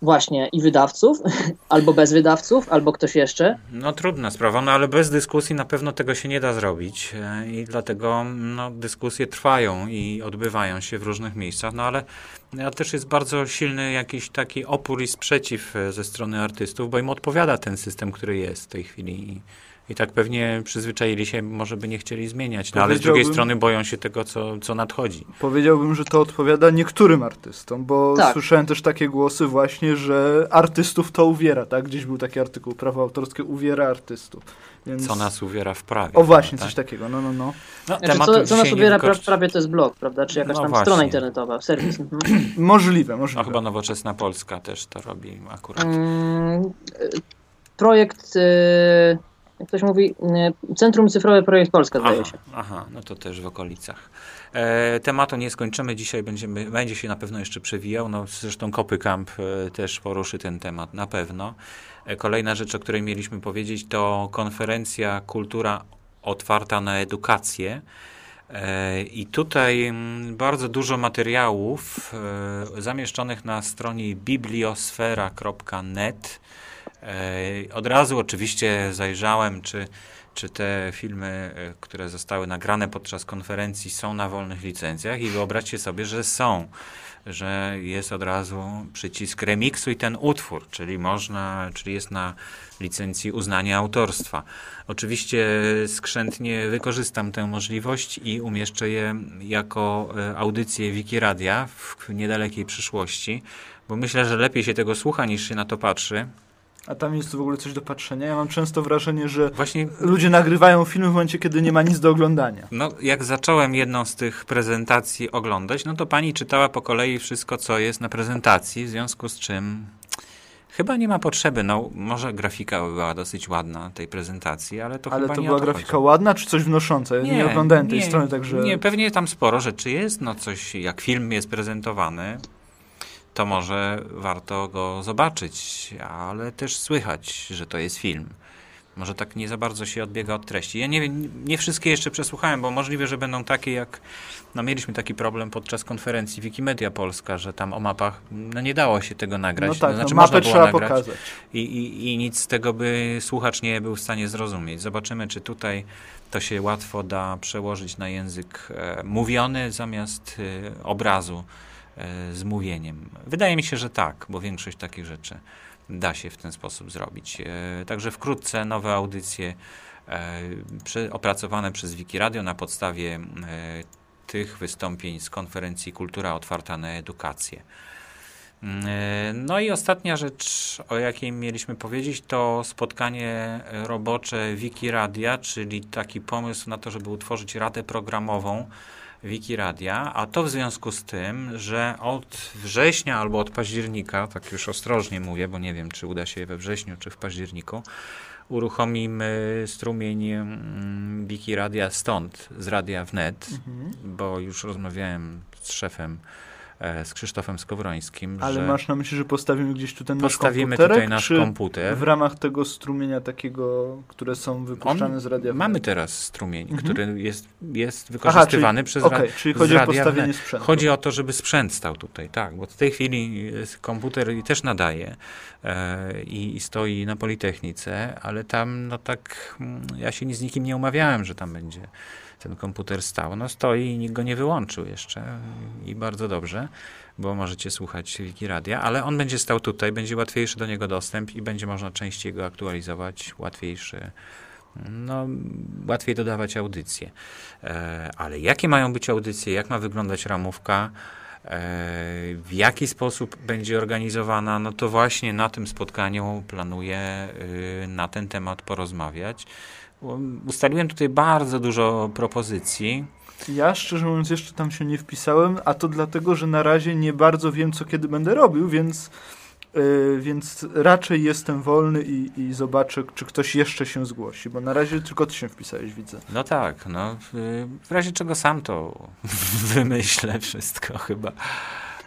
właśnie, i wydawców, [LAUGHS] albo bez wydawców, albo ktoś jeszcze. No trudna sprawa, no ale bez dyskusji na pewno tego się nie da zrobić e, i dlatego no, dyskusje trwają i odbywają się w różnych miejscach, no ale no, też jest bardzo silny jakiś taki opór i sprzeciw e, ze strony artystów, bo im odpowiada ten system, który jest w tej chwili i, tak pewnie przyzwyczaili się, może by nie chcieli zmieniać, no ale z drugiej strony boją się tego, co, co nadchodzi. Powiedziałbym, że to odpowiada niektórym artystom, bo Tak. słyszałem też takie głosy właśnie, że artystów to uwiera, tak? Gdzieś był taki artykuł, prawo autorskie uwiera artystów. Więc... Co nas uwiera w prawie. O właśnie, tak? coś takiego, no, no, no. No, Znaczy, co, co nas pra, wykorzy- prawie to jest blog, prawda? Czy jakaś No tam właśnie. strona internetowa, serwis. Mhm. [CLEARS THROAT] Możliwe, A możliwe. chyba Nowoczesna Polska też to robi akurat. Mm, y, projekt, y, jak ktoś mówi, y, Centrum Cyfrowe Projekt Polska, zdaje Aha, się. aha, no to też w okolicach. E, tematu nie skończymy dzisiaj, będziemy, będzie się na pewno jeszcze przewijał. No, zresztą Kopy Camp e, też poruszy ten temat na pewno. E, kolejna rzecz, o której mieliśmy powiedzieć, to konferencja Kultura Otwarta na Edukację. E, I tutaj mm, bardzo dużo materiałów e, zamieszczonych na stronie bibliosfera.net. E, Od razu oczywiście zajrzałem, czy, czy te filmy, e, które zostały nagrane podczas konferencji są na wolnych licencjach i wyobraźcie sobie, że są, że jest od razu przycisk remiksuj ten utwór, czyli można, czyli jest na licencji uznania autorstwa. Oczywiście skrzętnie wykorzystam tę możliwość i umieszczę je jako e, audycję Wikiradia w niedalekiej przyszłości, bo myślę, że lepiej się tego słucha niż się na to patrzy. A tam jest w ogóle coś do patrzenia. Ja mam często wrażenie, że Właśnie ludzie nagrywają filmy w momencie, kiedy nie ma nic do oglądania. No, jak zacząłem jedną z tych prezentacji oglądać, no to pani czytała po kolei wszystko, co jest na prezentacji, w związku z czym chyba nie ma potrzeby. No, może grafika była dosyć ładna tej prezentacji, ale to Ale chyba to nie była o to grafika chodzi. ładna, czy coś wnoszące? Ja nie, oglądałem tej nie, strony, także... Nie, pewnie tam sporo rzeczy jest, no coś, jak film jest prezentowany, to może warto go zobaczyć, ale też słychać, że to jest film. Może tak nie za bardzo się odbiega od treści. Ja nie wiem, nie wszystkie jeszcze przesłuchałem, bo możliwe, że będą takie jak, no mieliśmy taki problem podczas konferencji Wikimedia Polska, że tam o mapach, no nie dało się tego nagrać. No tak, znaczy no, można mapę było trzeba nagrać pokazać. i, i, i nic z tego by słuchacz nie był w stanie zrozumieć. Zobaczymy, czy tutaj to się łatwo da przełożyć na język e, mówiony zamiast e, obrazu z mówieniem. Wydaje mi się, że tak, bo większość takich rzeczy da się w ten sposób zrobić. E, także wkrótce nowe audycje e, opracowane przez Wikiradio na podstawie e, tych wystąpień z konferencji Kultura Otwarta na Edukację. E, no i ostatnia rzecz, o jakiej mieliśmy powiedzieć, to spotkanie robocze Wikiradia, czyli taki pomysł na to, żeby utworzyć radę programową Wikiradia, a to w związku z tym, że od września albo od października, tak już ostrożnie mówię, bo nie wiem, czy uda się we wrześniu, czy w październiku, uruchomimy strumień mm, Wikiradia stąd, z radia wnet, mhm. bo już rozmawiałem z szefem z Krzysztofem Skowrońskim. Ale masz na myśli, że postawimy gdzieś tu ten postawimy nasz tutaj nasz komputer. w ramach tego strumienia takiego, które są wypuszczane On, z radia Mamy teraz strumień, mhm. który jest, jest wykorzystywany Aha, czyli, przez okay, ra- czyli chodzi o postawienie sprzętu. Chodzi o to, żeby sprzęt stał tutaj, tak, bo w tej chwili komputer też nadaje e, i, i stoi na Politechnice, ale tam no tak, mm, ja się z nikim nie umawiałem, że tam będzie ten komputer stał. No stoi i nikt go nie wyłączył jeszcze i bardzo dobrze, bo możecie słuchać Wikiradia, ale on będzie stał tutaj, będzie łatwiejszy do niego dostęp i będzie można częściej go aktualizować, łatwiejszy no, łatwiej dodawać audycje. E, ale jakie mają być audycje, jak ma wyglądać ramówka, e, w jaki sposób będzie organizowana, no to właśnie na tym spotkaniu planuję y, na ten temat porozmawiać. Ustaliłem tutaj bardzo dużo propozycji. Ja szczerze mówiąc jeszcze tam się nie wpisałem, a to dlatego, że na razie nie bardzo wiem, co kiedy będę robił, więc, yy, więc raczej jestem wolny i, i zobaczę, czy ktoś jeszcze się zgłosi, bo na razie tylko ty się wpisałeś, widzę. No tak, no w, w razie czego sam to [LAUGHS] wymyślę wszystko chyba.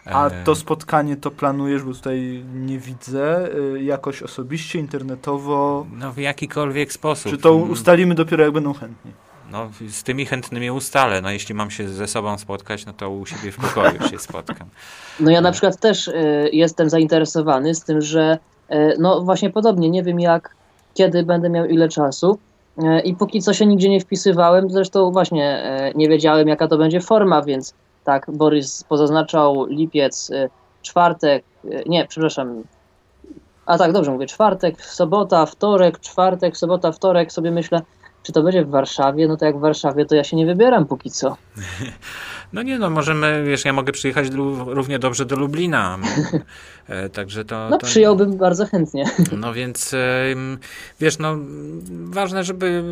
A e, to spotkanie to planujesz, bo tutaj nie widzę, y, jakoś osobiście, internetowo? No w jakikolwiek sposób. Czy to ustalimy dopiero jak będą chętni? No z tymi chętnymi ustalę. No jeśli mam się ze sobą spotkać, no to u siebie w pokoju się [LAUGHS] spotkam. No ja na przykład też y, jestem zainteresowany z tym, że y, no właśnie podobnie, nie wiem jak, kiedy będę miał ile czasu, i póki co się nigdzie nie wpisywałem, zresztą właśnie nie wiedziałem, jaka to będzie forma, więc tak, Borys pozaznaczał lipiec, y, czwartek, y, nie, przepraszam, a tak, dobrze mówię, czwartek, sobota, wtorek, czwartek, sobota, wtorek, sobie myślę, czy to będzie w Warszawie? No to jak w Warszawie, to ja się nie wybieram póki co. [LAUGHS] No nie, no możemy, wiesz, ja mogę przyjechać równie dobrze do Lublina. [LAUGHS] E, także to... No to... przyjąłbym bardzo chętnie. [LAUGHS] No więc, wiesz, no ważne, żeby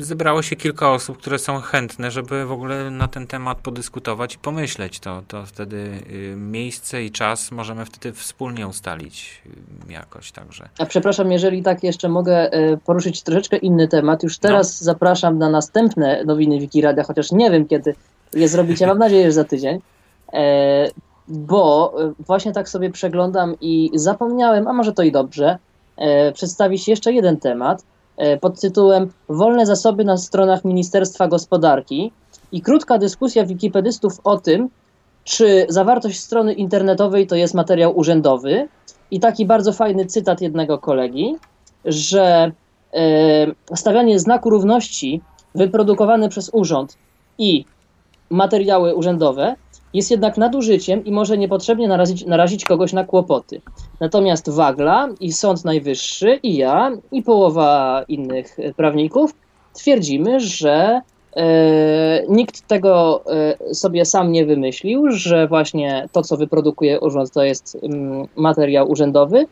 zebrało się kilka osób, które są chętne, żeby w ogóle na ten temat podyskutować i pomyśleć. To, to wtedy y, miejsce i czas możemy wtedy wspólnie ustalić y, jakoś, także. A przepraszam, jeżeli tak jeszcze mogę e, poruszyć troszeczkę inny temat. Już teraz no. zapraszam na następne nowiny Wikiradia, chociaż nie wiem kiedy je zrobicie, mam nadzieję, że za tydzień. E, bo właśnie tak sobie przeglądam i zapomniałem, a może to i dobrze, e, przedstawić jeszcze jeden temat e, pod tytułem Wolne zasoby na stronach Ministerstwa Gospodarki i krótka dyskusja wikipedystów o tym, czy zawartość strony internetowej to jest materiał urzędowy. I taki bardzo fajny cytat jednego kolegi, że e, stawianie znaku równości wyprodukowane przez urząd i materiały urzędowe jest jednak nadużyciem i może niepotrzebnie narazić, narazić kogoś na kłopoty. Natomiast Wagla i Sąd Najwyższy i ja i połowa innych prawników twierdzimy, że e, nikt tego e, sobie sam nie wymyślił, że właśnie to, co wyprodukuje urząd, to jest mm, materiał urzędowy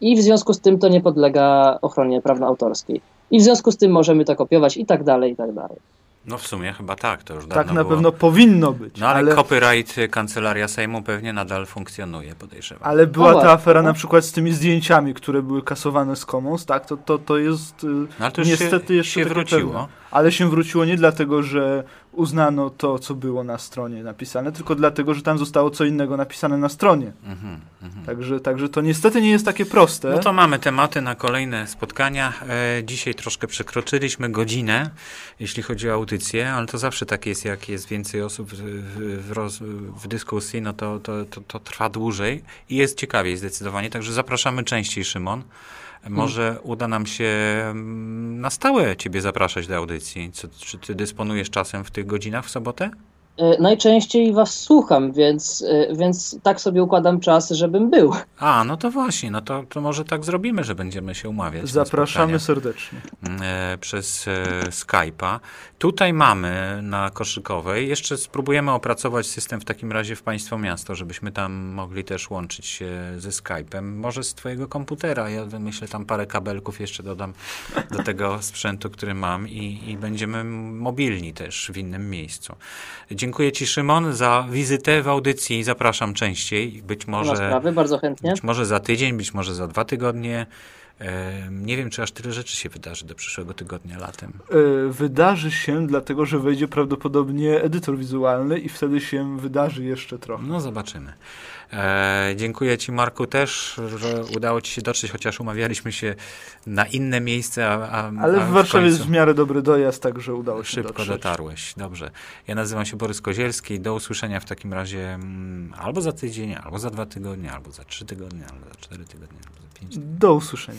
i w związku z tym to nie podlega ochronie prawno-autorskiej. I w związku z tym możemy to kopiować i tak dalej, i tak dalej. No w sumie chyba tak, to już Tak na było. pewno powinno być. No ale, ale, copyright y, Kancelaria Sejmu pewnie nadal funkcjonuje, podejrzewam. Ale była ta afera na przykład z tymi zdjęciami, które były kasowane z Commons, tak? To, to, to jest y, no, ale to niestety się, jeszcze się wróciło. Pewne. Ale się wróciło nie dlatego, że uznano to, co było na stronie napisane, tylko dlatego, że tam zostało co innego napisane na stronie. Mhm, mhm. Także, także to niestety nie jest takie proste. No to mamy tematy na kolejne spotkania. E, dzisiaj troszkę przekroczyliśmy godzinę, jeśli chodzi o audycję, ale to zawsze tak jest, jak jest więcej osób w, w, roz, w dyskusji, no to, to, to, to trwa dłużej i jest ciekawiej zdecydowanie, także zapraszamy częściej, Szymon. Może hmm. uda nam się mm, na stałe Ciebie zapraszać do audycji. Co, czy Ty dysponujesz czasem w tych godzinach w sobotę? E, Najczęściej was słucham, więc, e, więc tak sobie układam czas, żebym był. A, no to właśnie, no to, to może tak zrobimy, że będziemy się umawiać. Zapraszamy serdecznie. e, przez Skype'a. Tutaj mamy na Koszykowej, jeszcze spróbujemy opracować system w takim razie w Państwo Miasto, żebyśmy tam mogli też łączyć się ze Skype'em. Może z Twojego komputera, ja wymyślę tam parę kabelków, jeszcze dodam do tego [LAUGHS] sprzętu, który mam i, i będziemy mobilni też w innym miejscu. Dziękuję Ci Szymon za wizytę w audycji, zapraszam częściej, być może... sprawy, bardzo chętnie. Być może za tydzień, być może za dwa tygodnie. Nie wiem, czy aż tyle rzeczy się wydarzy do przyszłego tygodnia latem. E, Wydarzy się, dlatego że wejdzie prawdopodobnie edytor wizualny i wtedy się wydarzy jeszcze trochę. No, zobaczymy. E, dziękuję Ci, Marku, też, że udało Ci się dotrzeć, chociaż umawialiśmy się na inne miejsce, a, a Ale a w Warszawie jest w miarę dobry dojazd, także udało się Szybko dotrzeć. dotarłeś. Dobrze. Ja nazywam się Borys Kozielski. Do usłyszenia w takim razie mm, albo za tydzień, albo za dwa tygodnie, albo za trzy tygodnie, albo za cztery tygodnie, albo za pięć tygodni. Do usłyszenia.